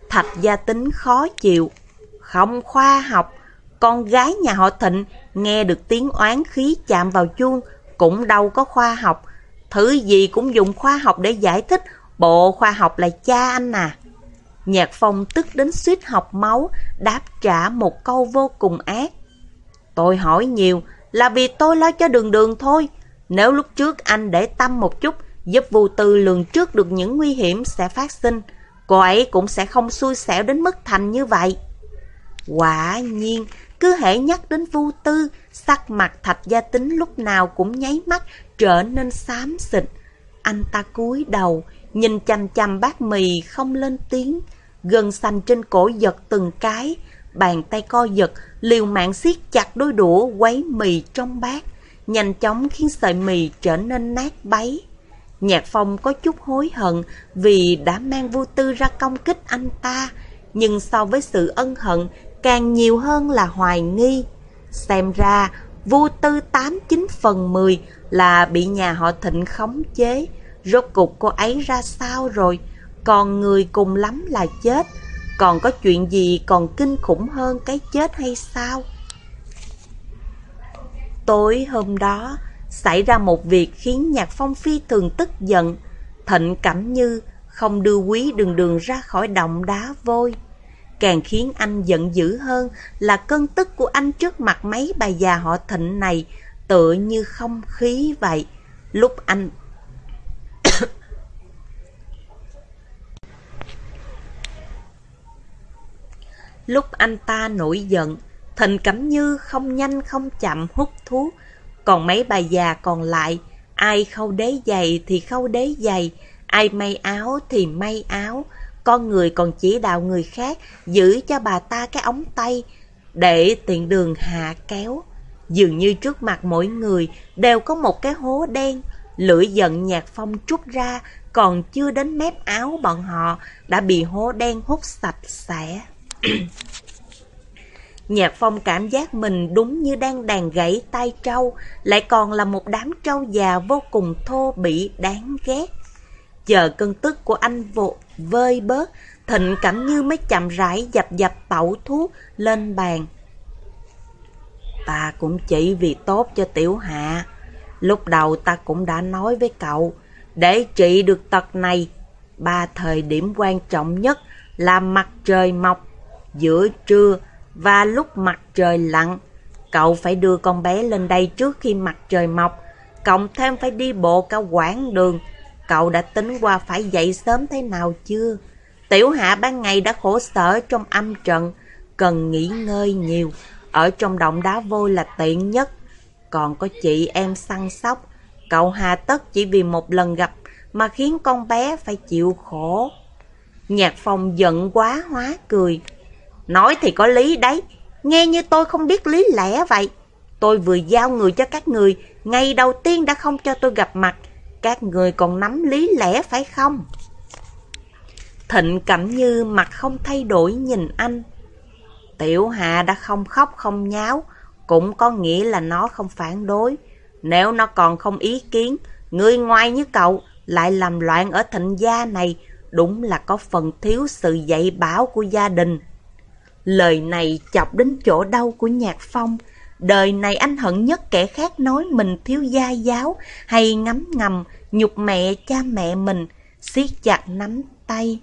Thạch gia tính khó chịu, không khoa học, con gái nhà họ Thịnh nghe được tiếng oán khí chạm vào chuông cũng đâu có khoa học. Thứ gì cũng dùng khoa học để giải thích, bộ khoa học là cha anh à. Nhạc phong tức đến suýt học máu, đáp trả một câu vô cùng ác. Tôi hỏi nhiều là vì tôi lo cho đường đường thôi. Nếu lúc trước anh để tâm một chút, giúp vô tư lường trước được những nguy hiểm sẽ phát sinh. Cô ấy cũng sẽ không xui xẻo đến mức thành như vậy. Quả nhiên, cứ hễ nhắc đến vô tư, sắc mặt thạch gia tính lúc nào cũng nháy mắt trở nên xám xịt. Anh ta cúi đầu, nhìn chằm chằm bát mì không lên tiếng, gân xanh trên cổ giật từng cái, bàn tay co giật, liều mạng siết chặt đôi đũa quấy mì trong bát, nhanh chóng khiến sợi mì trở nên nát bấy. Nhạc Phong có chút hối hận vì đã mang vô tư ra công kích anh ta, nhưng so với sự ân hận, càng nhiều hơn là hoài nghi. Xem ra, vô tư 89 phần 10 là bị nhà họ thịnh khống chế. Rốt cục cô ấy ra sao rồi? Còn người cùng lắm là chết. Còn có chuyện gì còn kinh khủng hơn cái chết hay sao? Tối hôm đó, xảy ra một việc khiến Nhạc Phong phi thường tức giận. Thịnh Cẩm Như không đưa quý đường đường ra khỏi động đá vôi. Càng khiến anh giận dữ hơn là cơn tức của anh trước mặt mấy bà già họ thịnh này tựa như không khí vậy. Lúc anh... Lúc anh ta nổi giận, Thịnh Cẩm Như không nhanh không chậm hút thuốc, còn mấy bà già còn lại, ai khâu đế giày thì khâu đế giày, ai may áo thì may áo, con người còn chỉ đạo người khác giữ cho bà ta cái ống tay để tiện đường hạ kéo. Dường như trước mặt mỗi người đều có một cái hố đen, lưỡi giận nhạc phong trút ra còn chưa đến mép áo bọn họ đã bị hố đen hút sạch sẽ. Nhạc phong cảm giác mình đúng như đang đàn gãy tay trâu, lại còn là một đám trâu già vô cùng thô bỉ đáng ghét. Chờ cơn tức của anh vội vơi bớt, Thịnh cảm như mới chậm rãi dập dập tẩu thuốc lên bàn. Ta cũng chỉ vì tốt cho tiểu hạ. Lúc đầu ta cũng đã nói với cậu, để trị được tật này, ba thời điểm quan trọng nhất là mặt trời mọc, giữa trưa và lúc mặt trời lặn. Cậu phải đưa con bé lên đây trước khi mặt trời mọc, cộng thêm phải đi bộ cả quãng đường, Cậu đã tính qua phải dậy sớm thế nào chưa? Tiểu hạ ban ngày đã khổ sở trong âm trận, cần nghỉ ngơi nhiều. Ở trong động đá vôi là tiện nhất. Còn có chị em săn sóc, cậu hà tất chỉ vì một lần gặp mà khiến con bé phải chịu khổ. Nhạc phong giận quá hóa cười. Nói thì có lý đấy, nghe như tôi không biết lý lẽ vậy. Tôi vừa giao người cho các người, ngày đầu tiên đã không cho tôi gặp mặt, các người còn nắm lý lẽ phải không? Thịnh Cẩm Như mặt không thay đổi nhìn anh. Tiểu Hạ đã không khóc không nháo, cũng có nghĩa là nó không phản đối. Nếu nó còn không ý kiến, người ngoài như cậu lại làm loạn ở thịnh gia này, đúng là có phần thiếu sự dạy bảo của gia đình. Lời này chọc đến chỗ đau của Nhạc Phong, Đời này anh hận nhất kẻ khác nói mình thiếu gia giáo hay ngấm ngầm nhục mẹ cha mẹ mình, siết chặt nắm tay.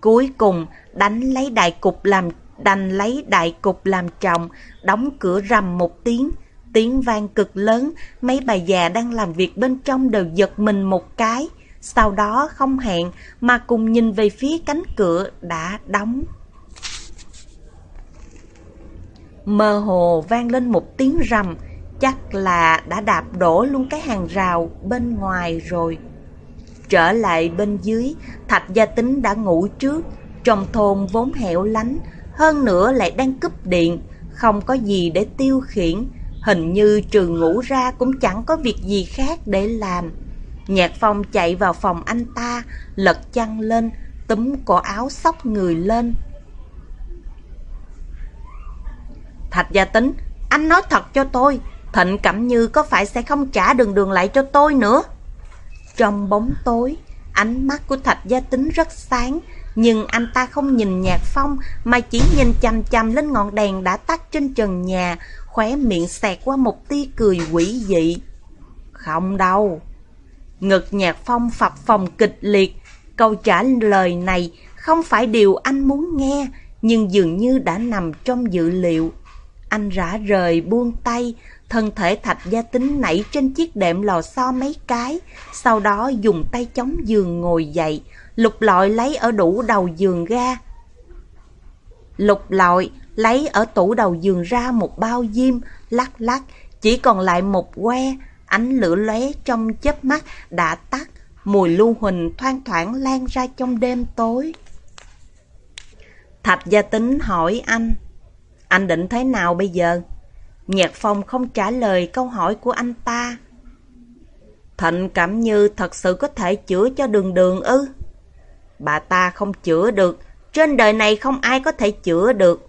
Cuối cùng đánh lấy đại cục làm đành lấy đại cục làm trọng, đóng cửa rầm một tiếng, tiếng vang cực lớn, mấy bà già đang làm việc bên trong đều giật mình một cái, sau đó không hẹn mà cùng nhìn về phía cánh cửa đã đóng. Mơ hồ vang lên một tiếng rầm, chắc là đã đạp đổ luôn cái hàng rào bên ngoài rồi. Trở lại bên dưới, Thạch Gia Tính đã ngủ trước, trong thôn vốn hẻo lánh, hơn nữa lại đang cúp điện, không có gì để tiêu khiển, hình như trừ ngủ ra cũng chẳng có việc gì khác để làm. Nhạc Phong chạy vào phòng anh ta, lật chăn lên, túm cổ áo sóc người lên, Thạch gia tính, anh nói thật cho tôi, Thịnh Cẩm Như có phải sẽ không trả đường đường lại cho tôi nữa? Trong bóng tối, ánh mắt của Thạch gia tính rất sáng, nhưng anh ta không nhìn Nhạc Phong mà chỉ nhìn chằm chằm lên ngọn đèn đã tắt trên trần nhà, khóe miệng xẹt qua một tia cười quỷ dị. Không đâu. Ngực Nhạc Phong phập phòng kịch liệt, câu trả lời này không phải điều anh muốn nghe, nhưng dường như đã nằm trong dự liệu. Anh rã rời buông tay, thân thể thạch gia tính nảy trên chiếc đệm lò xo mấy cái, sau đó dùng tay chống giường ngồi dậy, lục lọi lấy ở đủ đầu giường ra. Lục lọi lấy ở tủ đầu giường ra một bao diêm, lắc lắc, chỉ còn lại một que, ánh lửa lóe trong chớp mắt đã tắt, mùi lưu huỳnh thoang thoảng lan ra trong đêm tối. Thạch gia tính hỏi anh, anh định thế nào bây giờ? Nhạc Phong không trả lời câu hỏi của anh ta. Thịnh cảm như thật sự có thể chữa cho đường đường ư? Bà ta không chữa được, trên đời này không ai có thể chữa được.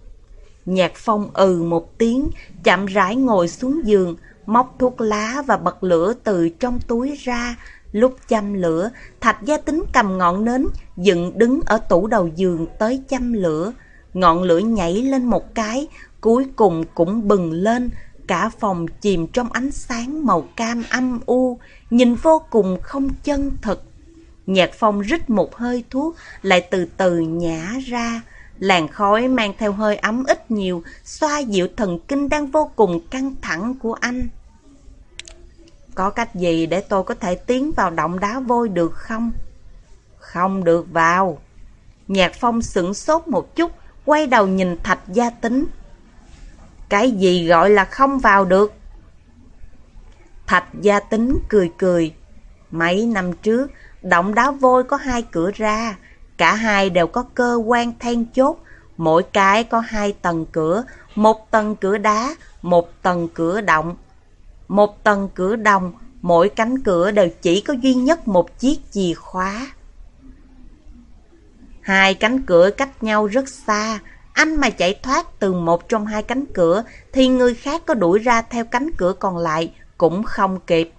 Nhạc Phong ừ một tiếng, chậm rãi ngồi xuống giường, móc thuốc lá và bật lửa từ trong túi ra. Lúc châm lửa, Thạch Gia Tính cầm ngọn nến, dựng đứng ở tủ đầu giường tới châm lửa. Ngọn lửa nhảy lên một cái, cuối cùng cũng bừng lên, cả phòng chìm trong ánh sáng màu cam âm u, nhìn vô cùng không chân thực. Nhạc phong rít một hơi thuốc, lại từ từ nhả ra. Làn khói mang theo hơi ấm ít nhiều, xoa dịu thần kinh đang vô cùng căng thẳng của anh. Có cách gì để tôi có thể tiến vào động đá vôi được không? Không được vào. Nhạc phong sửng sốt một chút, quay đầu nhìn thạch gia tính. Cái gì gọi là không vào được? Thạch gia tính cười cười. Mấy năm trước, động đá vôi có hai cửa ra. Cả hai đều có cơ quan then chốt. Mỗi cái có hai tầng cửa. Một tầng cửa đá, một tầng cửa động. Một tầng cửa đồng, mỗi cánh cửa đều chỉ có duy nhất một chiếc chìa khóa. Hai cánh cửa cách nhau rất xa, anh mà chạy thoát từ một trong hai cánh cửa thì người khác có đuổi ra theo cánh cửa còn lại cũng không kịp.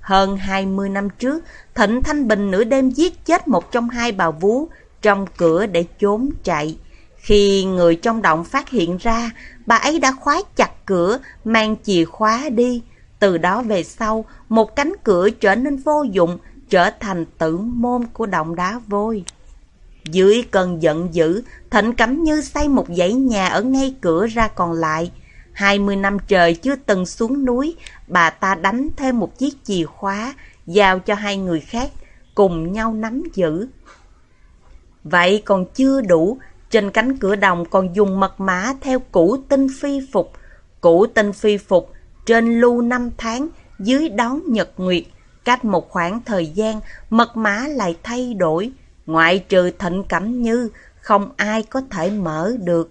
Hơn 20 năm trước, Thịnh Thanh Bình nửa đêm giết chết một trong hai bà vú trong cửa để trốn chạy. Khi người trong động phát hiện ra, bà ấy đã khóa chặt cửa, mang chìa khóa đi. Từ đó về sau, một cánh cửa trở nên vô dụng, trở thành tử môn của động đá vôi. Dưới cơn giận dữ, Thịnh Cẩm Như xây một dãy nhà ở ngay cửa ra còn lại. Hai mươi năm trời chưa từng xuống núi, bà ta đánh thêm một chiếc chìa khóa, giao cho hai người khác, cùng nhau nắm giữ. Vậy còn chưa đủ, trên cánh cửa đồng còn dùng mật mã theo cũ tinh phi phục. cũ tinh phi phục, trên lưu năm tháng, dưới đón nhật nguyệt. Cách một khoảng thời gian, mật mã lại thay đổi. Ngoại trừ thịnh cẩm như, không ai có thể mở được.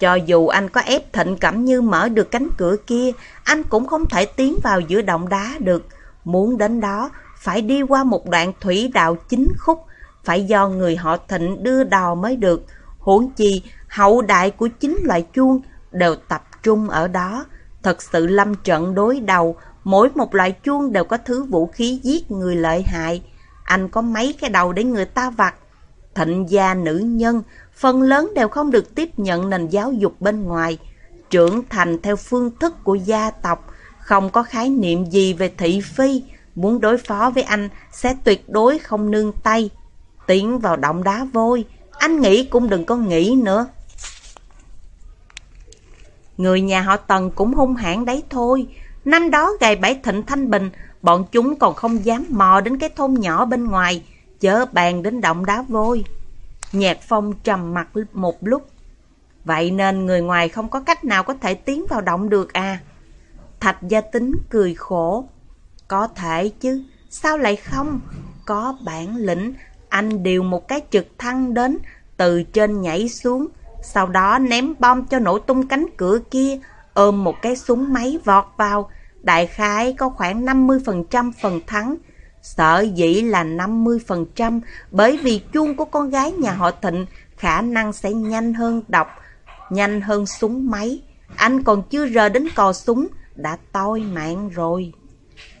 Cho dù anh có ép thịnh cẩm như mở được cánh cửa kia, anh cũng không thể tiến vào giữa động đá được. Muốn đến đó, phải đi qua một đoạn thủy đạo chính khúc, phải do người họ thịnh đưa đò mới được. Huống chi, hậu đại của chính loại chuông đều tập trung ở đó. Thật sự lâm trận đối đầu, mỗi một loại chuông đều có thứ vũ khí giết người lợi hại. Anh có mấy cái đầu để người ta vặt. Thịnh gia nữ nhân, phần lớn đều không được tiếp nhận nền giáo dục bên ngoài. Trưởng thành theo phương thức của gia tộc, không có khái niệm gì về thị phi. Muốn đối phó với anh sẽ tuyệt đối không nương tay. Tiến vào động đá vôi, anh nghĩ cũng đừng có nghĩ nữa. Người nhà họ Tần cũng hung hãn đấy thôi. Năm đó gài bẫy thịnh Thanh Bình, bọn chúng còn không dám mò đến cái thôn nhỏ bên ngoài, chớ bàn đến động đá vôi. Nhạc phong trầm mặt một lúc. Vậy nên người ngoài không có cách nào có thể tiến vào động được à? Thạch gia tính cười khổ. Có thể chứ, sao lại không? Có bản lĩnh, anh điều một cái trực thăng đến, từ trên nhảy xuống, sau đó ném bom cho nổ tung cánh cửa kia, ôm một cái súng máy vọt vào, đại khái có khoảng 50% phần thắng. Sợ dĩ là 50% bởi vì chuông của con gái nhà họ Thịnh khả năng sẽ nhanh hơn đọc, nhanh hơn súng máy. Anh còn chưa rờ đến cò súng, đã toi mạng rồi.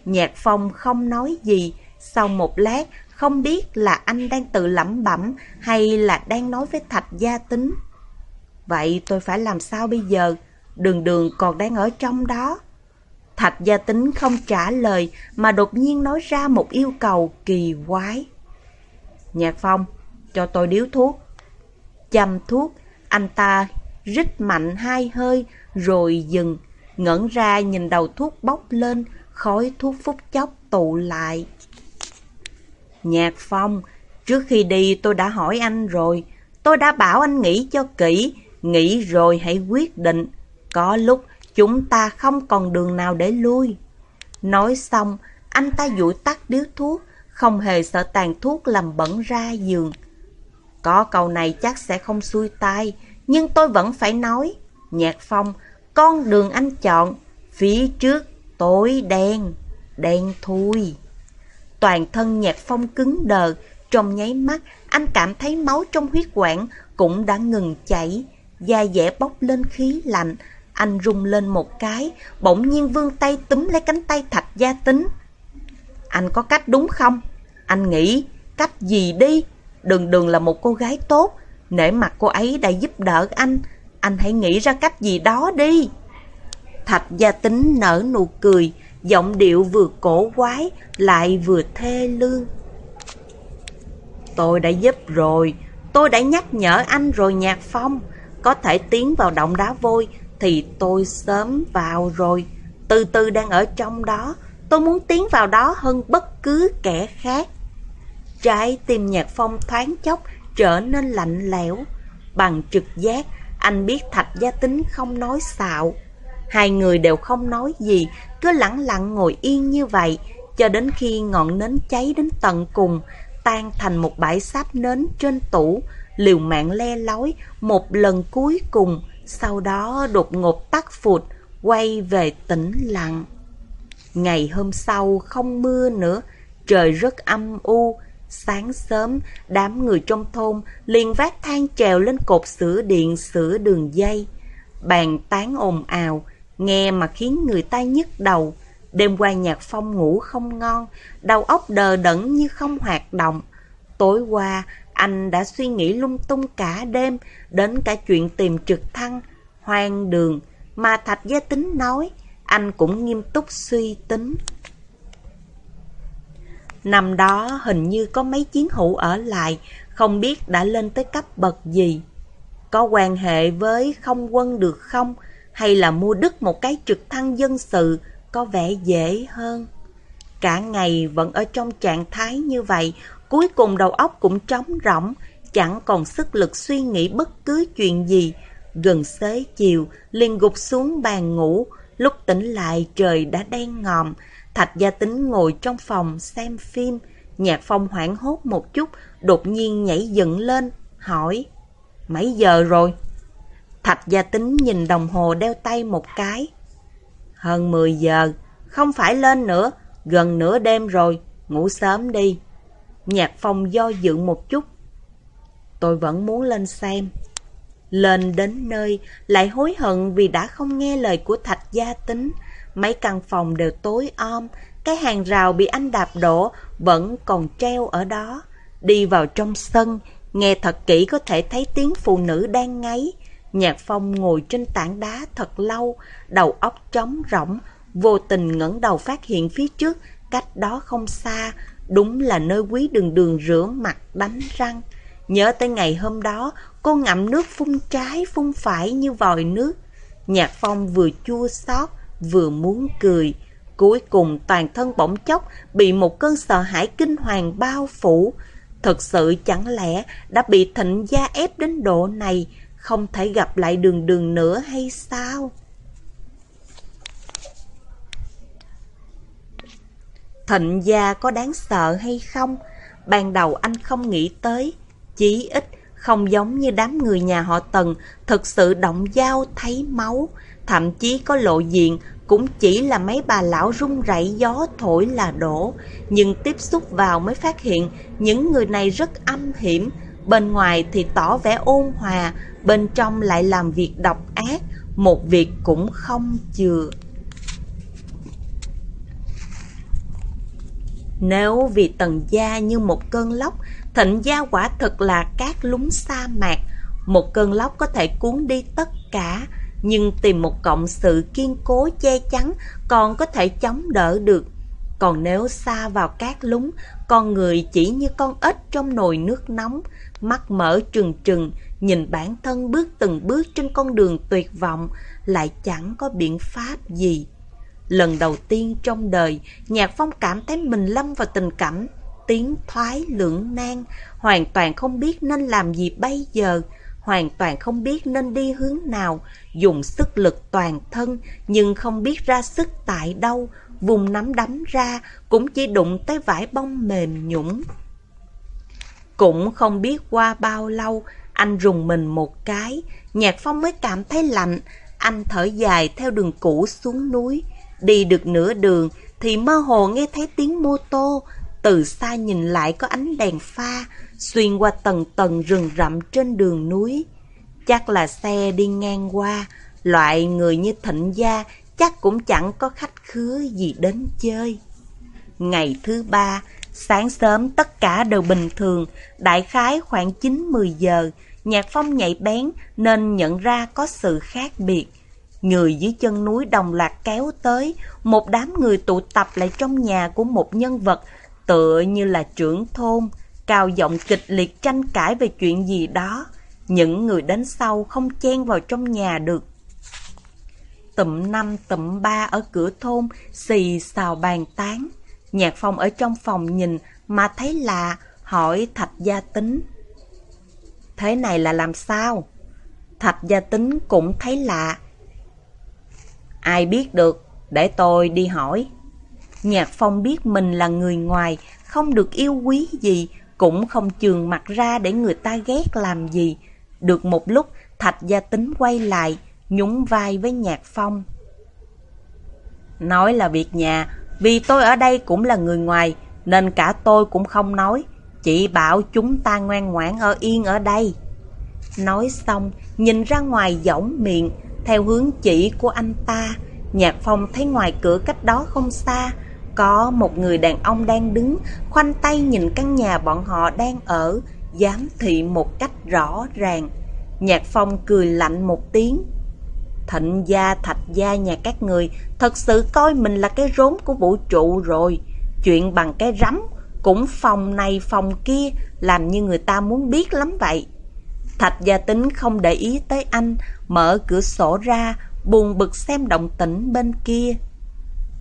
Nhạc phong không nói gì, sau một lát không biết là anh đang tự lẩm bẩm hay là đang nói với Thạch Gia Tính. Vậy tôi phải làm sao bây giờ? Đường đường còn đang ở trong đó. Thạch gia tính không trả lời mà đột nhiên nói ra một yêu cầu kỳ quái. Nhạc phong, cho tôi điếu thuốc. Chăm thuốc, anh ta rít mạnh hai hơi rồi dừng. ngẩn ra nhìn đầu thuốc bốc lên, khói thuốc phút chốc tụ lại. Nhạc Phong, trước khi đi tôi đã hỏi anh rồi, tôi đã bảo anh nghĩ cho kỹ, nghĩ rồi hãy quyết định. Có lúc chúng ta không còn đường nào để lui. Nói xong, anh ta dụi tắt điếu thuốc, không hề sợ tàn thuốc làm bẩn ra giường. Có câu này chắc sẽ không xuôi tai, nhưng tôi vẫn phải nói. Nhạc Phong, con đường anh chọn, phía trước tối đen, đen thui. Toàn thân Nhạc Phong cứng đờ, trong nháy mắt anh cảm thấy máu trong huyết quản cũng đã ngừng chảy, da dẻ bốc lên khí lạnh. Anh rung lên một cái, bỗng nhiên vươn tay túm lấy cánh tay Thạch Gia Tính. Anh có cách đúng không? Anh nghĩ cách gì đi? Đường đường là một cô gái tốt, nể mặt cô ấy đã giúp đỡ anh, anh hãy nghĩ ra cách gì đó đi. Thạch gia tính nở nụ cười, giọng điệu vừa cổ quái, lại vừa thê lương. Tôi đã giúp rồi, tôi đã nhắc nhở anh rồi Nhạc Phong. Có thể tiến vào động đá vôi thì tôi sớm vào rồi. Từ từ đang ở trong đó, tôi muốn tiến vào đó hơn bất cứ kẻ khác. Trái tim Nhạc Phong thoáng chốc trở nên lạnh lẽo. Bằng trực giác, anh biết Thạch Gia Tính không nói xạo. Hai người đều không nói gì, cứ lặng lặng ngồi yên như vậy, cho đến khi ngọn nến cháy đến tận cùng, tan thành một bãi sáp nến trên tủ, liều mạng le lói một lần cuối cùng, sau đó đột ngột tắt phụt, quay về tĩnh lặng. Ngày hôm sau không mưa nữa, trời rất âm u, Sáng sớm, đám người trong thôn liền vác thang trèo lên cột sửa điện sửa đường dây. Bàn tán ồn ào, nghe mà khiến người ta nhức đầu. Đêm qua nhạc phong ngủ không ngon, đầu óc đờ đẫn như không hoạt động. Tối qua, anh đã suy nghĩ lung tung cả đêm, đến cả chuyện tìm trực thăng, hoang đường, mà Thạch Gia Tính nói, anh cũng nghiêm túc suy tính. Năm đó hình như có mấy chiến hữu ở lại, không biết đã lên tới cấp bậc gì. Có quan hệ với không quân được không? Hay là mua đứt một cái trực thăng dân sự có vẻ dễ hơn? Cả ngày vẫn ở trong trạng thái như vậy, cuối cùng đầu óc cũng trống rỗng, chẳng còn sức lực suy nghĩ bất cứ chuyện gì. Gần xế chiều, liền gục xuống bàn ngủ, lúc tỉnh lại trời đã đen ngòm, Thạch Gia Tính ngồi trong phòng xem phim, Nhạc Phong hoảng hốt một chút, đột nhiên nhảy dựng lên, hỏi, mấy giờ rồi? Thạch Gia Tính nhìn đồng hồ đeo tay một cái. Hơn 10 giờ, không phải lên nữa, gần nửa đêm rồi, ngủ sớm đi. Nhạc Phong do dự một chút. Tôi vẫn muốn lên xem. Lên đến nơi, lại hối hận vì đã không nghe lời của Thạch Gia Tính. Mấy căn phòng đều tối om, cái hàng rào bị anh đạp đổ vẫn còn treo ở đó. Đi vào trong sân, nghe thật kỹ có thể thấy tiếng phụ nữ đang ngáy. Nhạc phong ngồi trên tảng đá thật lâu, đầu óc trống rỗng, vô tình ngẩng đầu phát hiện phía trước, cách đó không xa, đúng là nơi quý đường đường rửa mặt đánh răng. Nhớ tới ngày hôm đó, cô ngậm nước phun trái phun phải như vòi nước. Nhạc phong vừa chua xót vừa muốn cười. Cuối cùng toàn thân bỗng chốc bị một cơn sợ hãi kinh hoàng bao phủ. Thật sự chẳng lẽ đã bị thịnh gia ép đến độ này, không thể gặp lại đường đường nữa hay sao? Thịnh gia có đáng sợ hay không? Ban đầu anh không nghĩ tới, chí ít không giống như đám người nhà họ Tần thực sự động dao thấy máu, thậm chí có lộ diện cũng chỉ là mấy bà lão rung rẩy gió thổi là đổ, nhưng tiếp xúc vào mới phát hiện những người này rất âm hiểm, bên ngoài thì tỏ vẻ ôn hòa, bên trong lại làm việc độc ác, một việc cũng không chừa. Nếu vì tần gia như một cơn lốc, thịnh gia quả thực là cát lúng sa mạc, một cơn lốc có thể cuốn đi tất cả, nhưng tìm một cộng sự kiên cố che chắn còn có thể chống đỡ được. Còn nếu xa vào cát lúng, con người chỉ như con ếch trong nồi nước nóng, mắt mở trừng trừng, nhìn bản thân bước từng bước trên con đường tuyệt vọng, lại chẳng có biện pháp gì. Lần đầu tiên trong đời, Nhạc Phong cảm thấy mình lâm vào tình cảnh tiến thoái lưỡng nan, hoàn toàn không biết nên làm gì bây giờ, hoàn toàn không biết nên đi hướng nào, dùng sức lực toàn thân nhưng không biết ra sức tại đâu, vùng nắm đấm ra cũng chỉ đụng tới vải bông mềm nhũng. Cũng không biết qua bao lâu, anh rùng mình một cái, Nhạc Phong mới cảm thấy lạnh, anh thở dài theo đường cũ xuống núi. Đi được nửa đường thì mơ hồ nghe thấy tiếng mô tô, từ xa nhìn lại có ánh đèn pha, xuyên qua tầng tầng rừng rậm trên đường núi. Chắc là xe đi ngang qua, loại người như thịnh gia chắc cũng chẳng có khách khứa gì đến chơi. Ngày thứ ba, sáng sớm tất cả đều bình thường, đại khái khoảng 9-10 giờ, nhạc phong nhạy bén nên nhận ra có sự khác biệt. Người dưới chân núi đồng loạt kéo tới, một đám người tụ tập lại trong nhà của một nhân vật tựa như là trưởng thôn, cao giọng kịch liệt tranh cãi về chuyện gì đó. Những người đến sau không chen vào trong nhà được. Tụm năm tụm ba ở cửa thôn xì xào bàn tán. Nhạc phong ở trong phòng nhìn mà thấy lạ, hỏi Thạch Gia Tính. Thế này là làm sao? Thạch Gia Tính cũng thấy lạ. Ai biết được, để tôi đi hỏi. Nhạc Phong biết mình là người ngoài, không được yêu quý gì, cũng không trường mặt ra để người ta ghét làm gì. Được một lúc, Thạch Gia Tính quay lại, nhún vai với Nhạc Phong. Nói là việc nhà, vì tôi ở đây cũng là người ngoài, nên cả tôi cũng không nói. Chị bảo chúng ta ngoan ngoãn ở yên ở đây. Nói xong, nhìn ra ngoài giỏng miệng, theo hướng chỉ của anh ta. Nhạc Phong thấy ngoài cửa cách đó không xa, có một người đàn ông đang đứng, khoanh tay nhìn căn nhà bọn họ đang ở, giám thị một cách rõ ràng. Nhạc Phong cười lạnh một tiếng. Thịnh gia, thạch gia nhà các người thật sự coi mình là cái rốn của vũ trụ rồi. Chuyện bằng cái rắm, cũng phòng này phòng kia, làm như người ta muốn biết lắm vậy. Thạch gia tính không để ý tới anh, mở cửa sổ ra, buồn bực xem động tĩnh bên kia.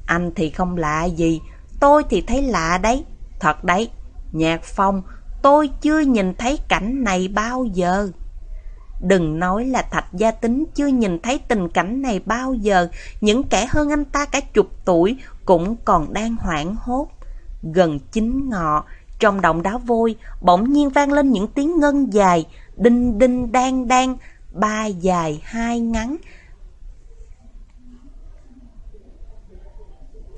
Anh thì không lạ gì, tôi thì thấy lạ đấy. Thật đấy, nhạc phong, tôi chưa nhìn thấy cảnh này bao giờ. Đừng nói là Thạch Gia Tính chưa nhìn thấy tình cảnh này bao giờ, những kẻ hơn anh ta cả chục tuổi cũng còn đang hoảng hốt. Gần chín ngọ, trong động đá vôi, bỗng nhiên vang lên những tiếng ngân dài, đinh đinh đang đang, ba dài hai ngắn,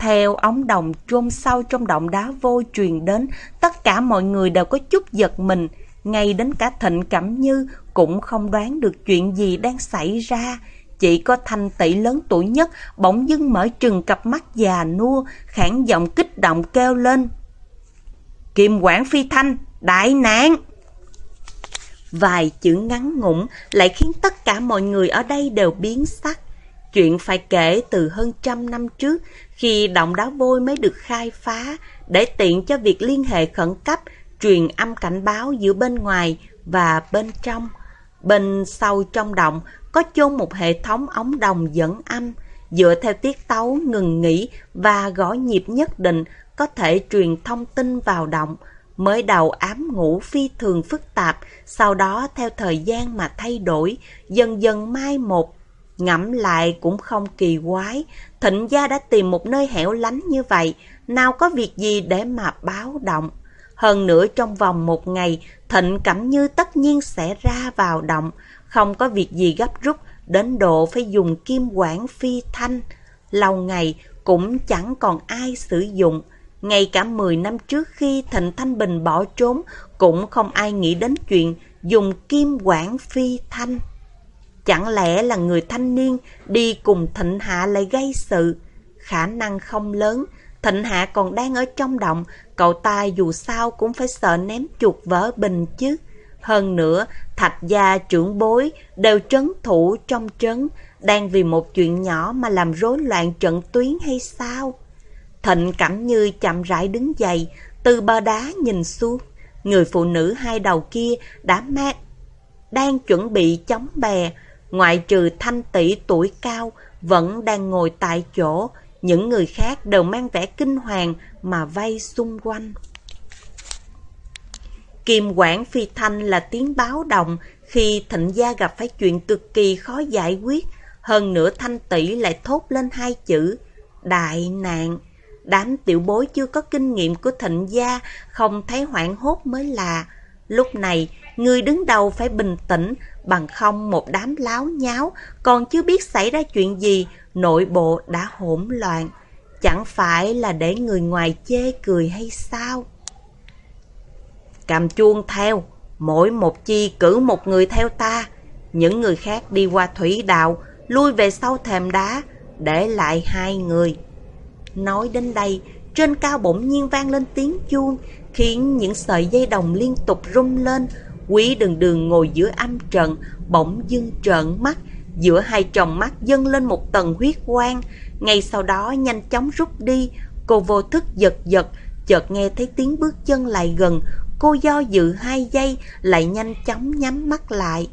Theo ống đồng chôn sâu trong động đá vôi truyền đến, tất cả mọi người đều có chút giật mình. Ngay đến cả Thịnh Cẩm Như cũng không đoán được chuyện gì đang xảy ra. Chỉ có thanh tỷ lớn tuổi nhất bỗng dưng mở trừng cặp mắt già nua, khản giọng kích động kêu lên. Kim quản Phi Thanh, đại nạn! Vài chữ ngắn ngủn lại khiến tất cả mọi người ở đây đều biến sắc. Chuyện phải kể từ hơn trăm năm trước khi động đá vôi mới được khai phá để tiện cho việc liên hệ khẩn cấp truyền âm cảnh báo giữa bên ngoài và bên trong. Bên sau trong động có chôn một hệ thống ống đồng dẫn âm dựa theo tiết tấu ngừng nghỉ và gõ nhịp nhất định có thể truyền thông tin vào động. Mới đầu ám ngủ phi thường phức tạp, sau đó theo thời gian mà thay đổi, dần dần mai một Ngẫm lại cũng không kỳ quái, thịnh gia đã tìm một nơi hẻo lánh như vậy, nào có việc gì để mà báo động. Hơn nữa trong vòng một ngày, thịnh cẩm như tất nhiên sẽ ra vào động, không có việc gì gấp rút, đến độ phải dùng kim quản phi thanh. Lâu ngày cũng chẳng còn ai sử dụng. Ngay cả 10 năm trước khi Thịnh Thanh Bình bỏ trốn, cũng không ai nghĩ đến chuyện dùng kim quản phi thanh. Chẳng lẽ là người thanh niên đi cùng Thịnh Hạ lại gây sự? Khả năng không lớn, Thịnh Hạ còn đang ở trong động, cậu ta dù sao cũng phải sợ ném chuột vỡ bình chứ. Hơn nữa, thạch gia trưởng bối đều trấn thủ trong trấn, đang vì một chuyện nhỏ mà làm rối loạn trận tuyến hay sao? Thịnh cảm như chậm rãi đứng dậy, từ bờ đá nhìn xuống. Người phụ nữ hai đầu kia đã mang đang chuẩn bị chống bè, ngoại trừ thanh tỷ tuổi cao, vẫn đang ngồi tại chỗ, những người khác đều mang vẻ kinh hoàng mà vây xung quanh. Kim quản phi thanh là tiếng báo động khi thịnh gia gặp phải chuyện cực kỳ khó giải quyết. Hơn nữa thanh tỷ lại thốt lên hai chữ, đại nạn. Đám tiểu bối chưa có kinh nghiệm của thịnh gia, không thấy hoảng hốt mới là. Lúc này, người đứng đầu phải bình tĩnh, bằng không một đám láo nháo, còn chưa biết xảy ra chuyện gì, nội bộ đã hỗn loạn. Chẳng phải là để người ngoài chê cười hay sao? Cầm chuông theo, mỗi một chi cử một người theo ta. Những người khác đi qua thủy đạo, lui về sau thềm đá, để lại hai người. Nói đến đây, trên cao bỗng nhiên vang lên tiếng chuông, khiến những sợi dây đồng liên tục rung lên. Quý đường đường ngồi giữa âm trận, bỗng dưng trợn mắt, giữa hai tròng mắt dâng lên một tầng huyết quang. Ngay sau đó nhanh chóng rút đi, cô vô thức giật giật, chợt nghe thấy tiếng bước chân lại gần, cô do dự hai giây lại nhanh chóng nhắm mắt lại.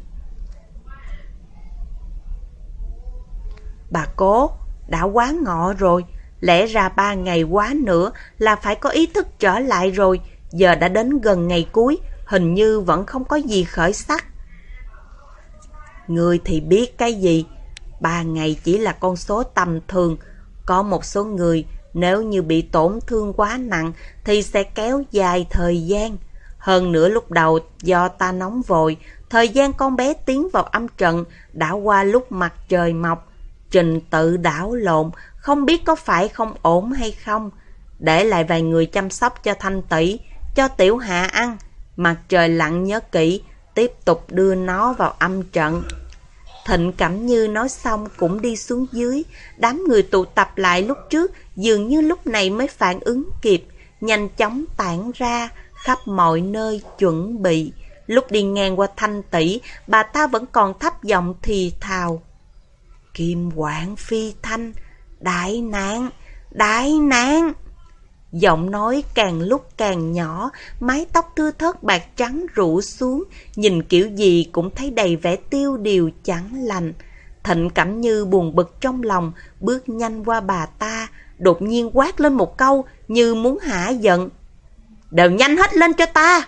Bà cố, đã quá ngọ rồi, lẽ ra ba ngày quá nữa là phải có ý thức trở lại rồi, giờ đã đến gần ngày cuối, hình như vẫn không có gì khởi sắc. Người thì biết cái gì, ba ngày chỉ là con số tầm thường, có một số người nếu như bị tổn thương quá nặng thì sẽ kéo dài thời gian. Hơn nữa lúc đầu do ta nóng vội, thời gian con bé tiến vào âm trận đã qua lúc mặt trời mọc. Trình tự đảo lộn, không biết có phải không ổn hay không. Để lại vài người chăm sóc cho thanh tỷ, cho tiểu hạ ăn. Mặt trời lặn nhớ kỹ, tiếp tục đưa nó vào âm trận. Thịnh Cẩm Như nói xong cũng đi xuống dưới, đám người tụ tập lại lúc trước dường như lúc này mới phản ứng kịp, nhanh chóng tản ra, khắp mọi nơi chuẩn bị. Lúc đi ngang qua thanh tỷ, bà ta vẫn còn thấp giọng thì thào. Kim quản phi thanh, đại nạn, đại nạn. Giọng nói càng lúc càng nhỏ, mái tóc thưa thớt bạc trắng rủ xuống, nhìn kiểu gì cũng thấy đầy vẻ tiêu điều chẳng lành. Thịnh Cẩm Như buồn bực trong lòng, bước nhanh qua bà ta, đột nhiên quát lên một câu như muốn hả giận. Đều nhanh hết lên cho ta!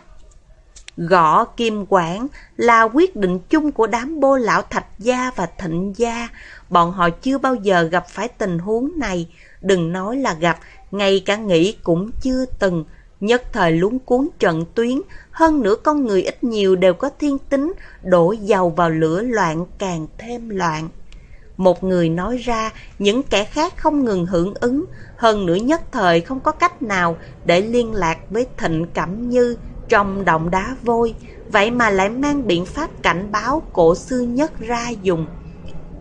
Gõ kim quản là quyết định chung của đám bô lão thạch gia và thịnh gia. Bọn họ chưa bao giờ gặp phải tình huống này. Đừng nói là gặp, ngay cả nghĩ cũng chưa từng. Nhất thời luống cuốn trận tuyến, hơn nữa con người ít nhiều đều có thiên tính, đổ dầu vào lửa loạn càng thêm loạn. Một người nói ra, những kẻ khác không ngừng hưởng ứng, hơn nữa nhất thời không có cách nào để liên lạc với Thịnh Cẩm Như trong động đá vôi, vậy mà lại mang biện pháp cảnh báo cổ xưa nhất ra dùng.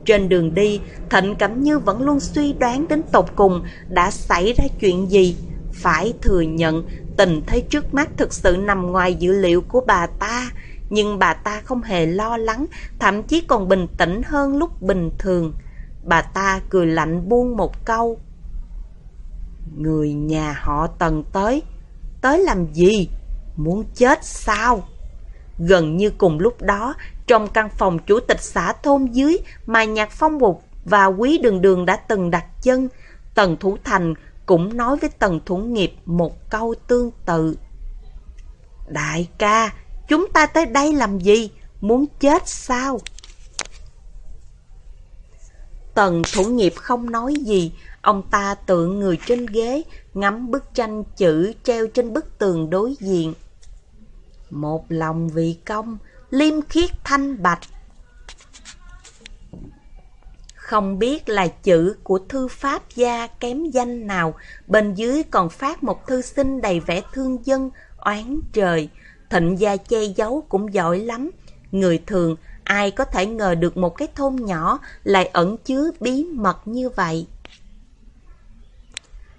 Trên đường đi, Thịnh Cẩm Như vẫn luôn suy đoán đến tột cùng đã xảy ra chuyện gì. Phải thừa nhận, tình thế trước mắt thực sự nằm ngoài dữ liệu của bà ta, nhưng bà ta không hề lo lắng, thậm chí còn bình tĩnh hơn lúc bình thường. Bà ta cười lạnh buông một câu. Người nhà họ Tần tới, tới làm gì? Muốn chết sao? Gần như cùng lúc đó, trong căn phòng chủ tịch xã thôn dưới mà Nhạc Phong Mục và Quý Đường Đường đã từng đặt chân, Tần Thủ Thành cũng nói với Tần Thủ Nghiệp một câu tương tự. Đại ca, chúng ta tới đây làm gì? Muốn chết sao? Tần Thủ Nghiệp không nói gì, ông ta tự người trên ghế, ngắm bức tranh chữ treo trên bức tường đối diện. Một lòng vì công, liêm khiết thanh bạch. Không biết là chữ của thư pháp gia kém danh nào, bên dưới còn phát một thư sinh đầy vẻ thương dân, oán trời. Thịnh gia che giấu cũng giỏi lắm. Người thường, ai có thể ngờ được một cái thôn nhỏ lại ẩn chứa bí mật như vậy.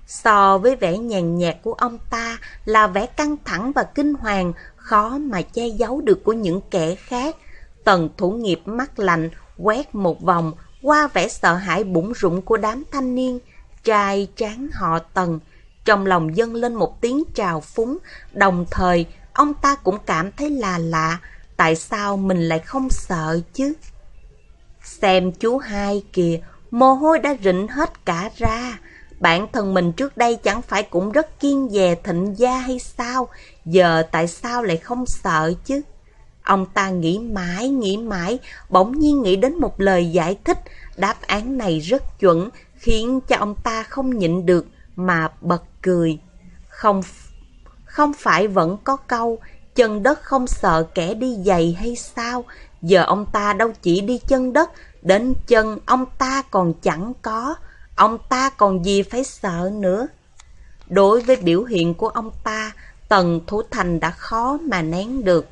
So với vẻ nhàn nhạt của ông ta là vẻ căng thẳng và kinh hoàng, khó mà che giấu được của những kẻ khác. Tần thủ nghiệp mắt lạnh, quét một vòng qua vẻ sợ hãi bủng rụng của đám thanh niên, trai tráng họ tần. Trong lòng dâng lên một tiếng trào phúng, đồng thời ông ta cũng cảm thấy là lạ, tại sao mình lại không sợ chứ? Xem chú hai kìa, mồ hôi đã rịn hết cả ra. Bản thân mình trước đây chẳng phải cũng rất kiên dè thịnh gia hay sao? Giờ tại sao lại không sợ chứ? Ông ta nghĩ mãi, nghĩ mãi, bỗng nhiên nghĩ đến một lời giải thích. Đáp án này rất chuẩn, khiến cho ông ta không nhịn được mà bật cười. Không, không phải vẫn có câu, chân đất không sợ kẻ đi giày hay sao? Giờ ông ta đâu chỉ đi chân đất, đến chân ông ta còn chẳng có. Ông ta còn gì phải sợ nữa. Đối với biểu hiện của ông ta, Tần Thủ Thành đã khó mà nén được.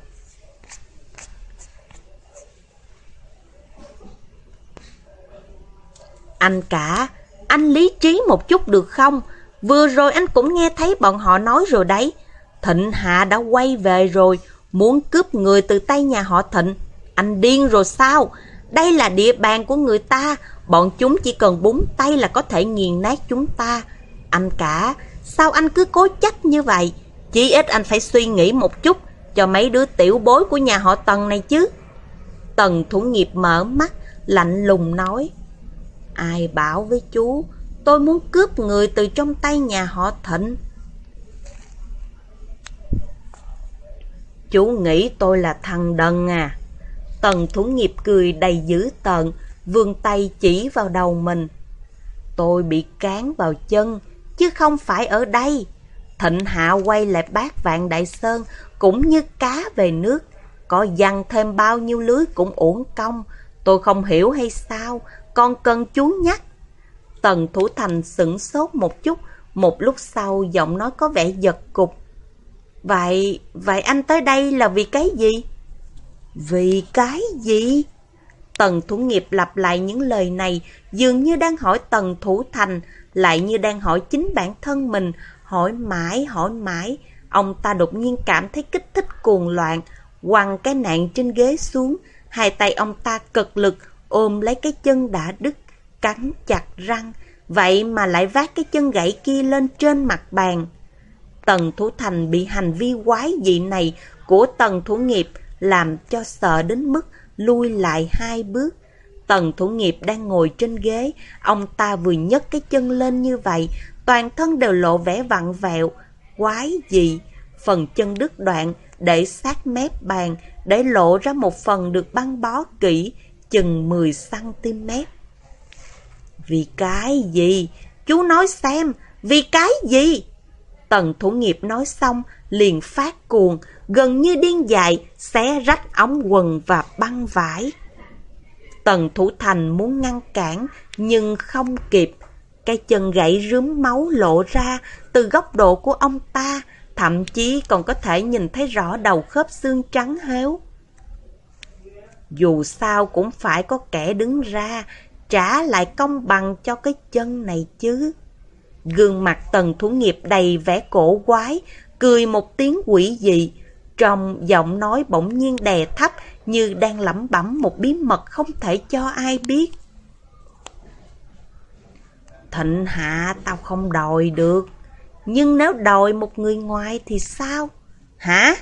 Anh cả, anh lý trí một chút được không? Vừa rồi anh cũng nghe thấy bọn họ nói rồi đấy. Thịnh Hạ đã quay về rồi, muốn cướp người từ tay nhà họ Thịnh. Anh điên rồi sao? Đây là địa bàn của người ta, bọn chúng chỉ cần búng tay là có thể nghiền nát chúng ta. Anh cả, sao anh cứ cố chấp như vậy? Chỉ ít anh phải suy nghĩ một chút cho mấy đứa tiểu bối của nhà họ Tần này chứ. Tần thủ nghiệp mở mắt, lạnh lùng nói. Ai bảo với chú, tôi muốn cướp người từ trong tay nhà họ Thịnh. Chú nghĩ tôi là thằng đần à? Tần thủ nghiệp cười đầy dữ tợn, vươn tay chỉ vào đầu mình. Tôi bị cán vào chân, chứ không phải ở đây. Thịnh Hạ quay lại bát vạn đại sơn, cũng như cá về nước. Có dằn thêm bao nhiêu lưới cũng uổng công. Tôi không hiểu hay sao, con cần chú nhắc. Tần Thủ Thành sửng sốt một chút, một lúc sau giọng nói có vẻ giật cục. Vậy, vậy anh tới đây là vì cái gì? Vì cái gì? Tần Thủ Nghiệp lặp lại những lời này dường như đang hỏi Tần Thủ Thành, lại như đang hỏi chính bản thân mình, hỏi mãi, hỏi mãi. Ông ta đột nhiên cảm thấy kích thích cuồng loạn, quăng cái nạn trên ghế xuống, hai tay ông ta cực lực ôm lấy cái chân đã đứt, cắn chặt răng, vậy mà lại vác cái chân gãy kia lên trên mặt bàn. Tần Thủ Thành bị hành vi quái dị này của Tần Thủ Nghiệp làm cho sợ đến mức lui lại hai bước. Tần Thủ Nghiệp đang ngồi trên ghế, ông ta vừa nhấc cái chân lên như vậy, toàn thân đều lộ vẻ vặn vẹo, quái gì Phần chân đứt đoạn để sát mép bàn, để lộ ra một phần được băng bó kỹ, chừng 10cm. Vì cái gì? Chú nói xem, vì cái gì? Tần thủ nghiệp nói xong, liền phát cuồng, gần như điên dại, xé rách ống quần và băng vải. Tần thủ thành muốn ngăn cản, nhưng không kịp. Cái chân gãy rướm máu lộ ra từ góc độ của ông ta, thậm chí còn có thể nhìn thấy rõ đầu khớp xương trắng héo. Dù sao cũng phải có kẻ đứng ra, trả lại công bằng cho cái chân này chứ. Gương mặt tần thủ nghiệp đầy vẻ cổ quái, cười một tiếng quỷ dị. Trong giọng nói bỗng nhiên đè thấp như đang lẩm bẩm một bí mật không thể cho ai biết. Thịnh hạ tao không đòi được, nhưng nếu đòi một người ngoài thì sao? Hả?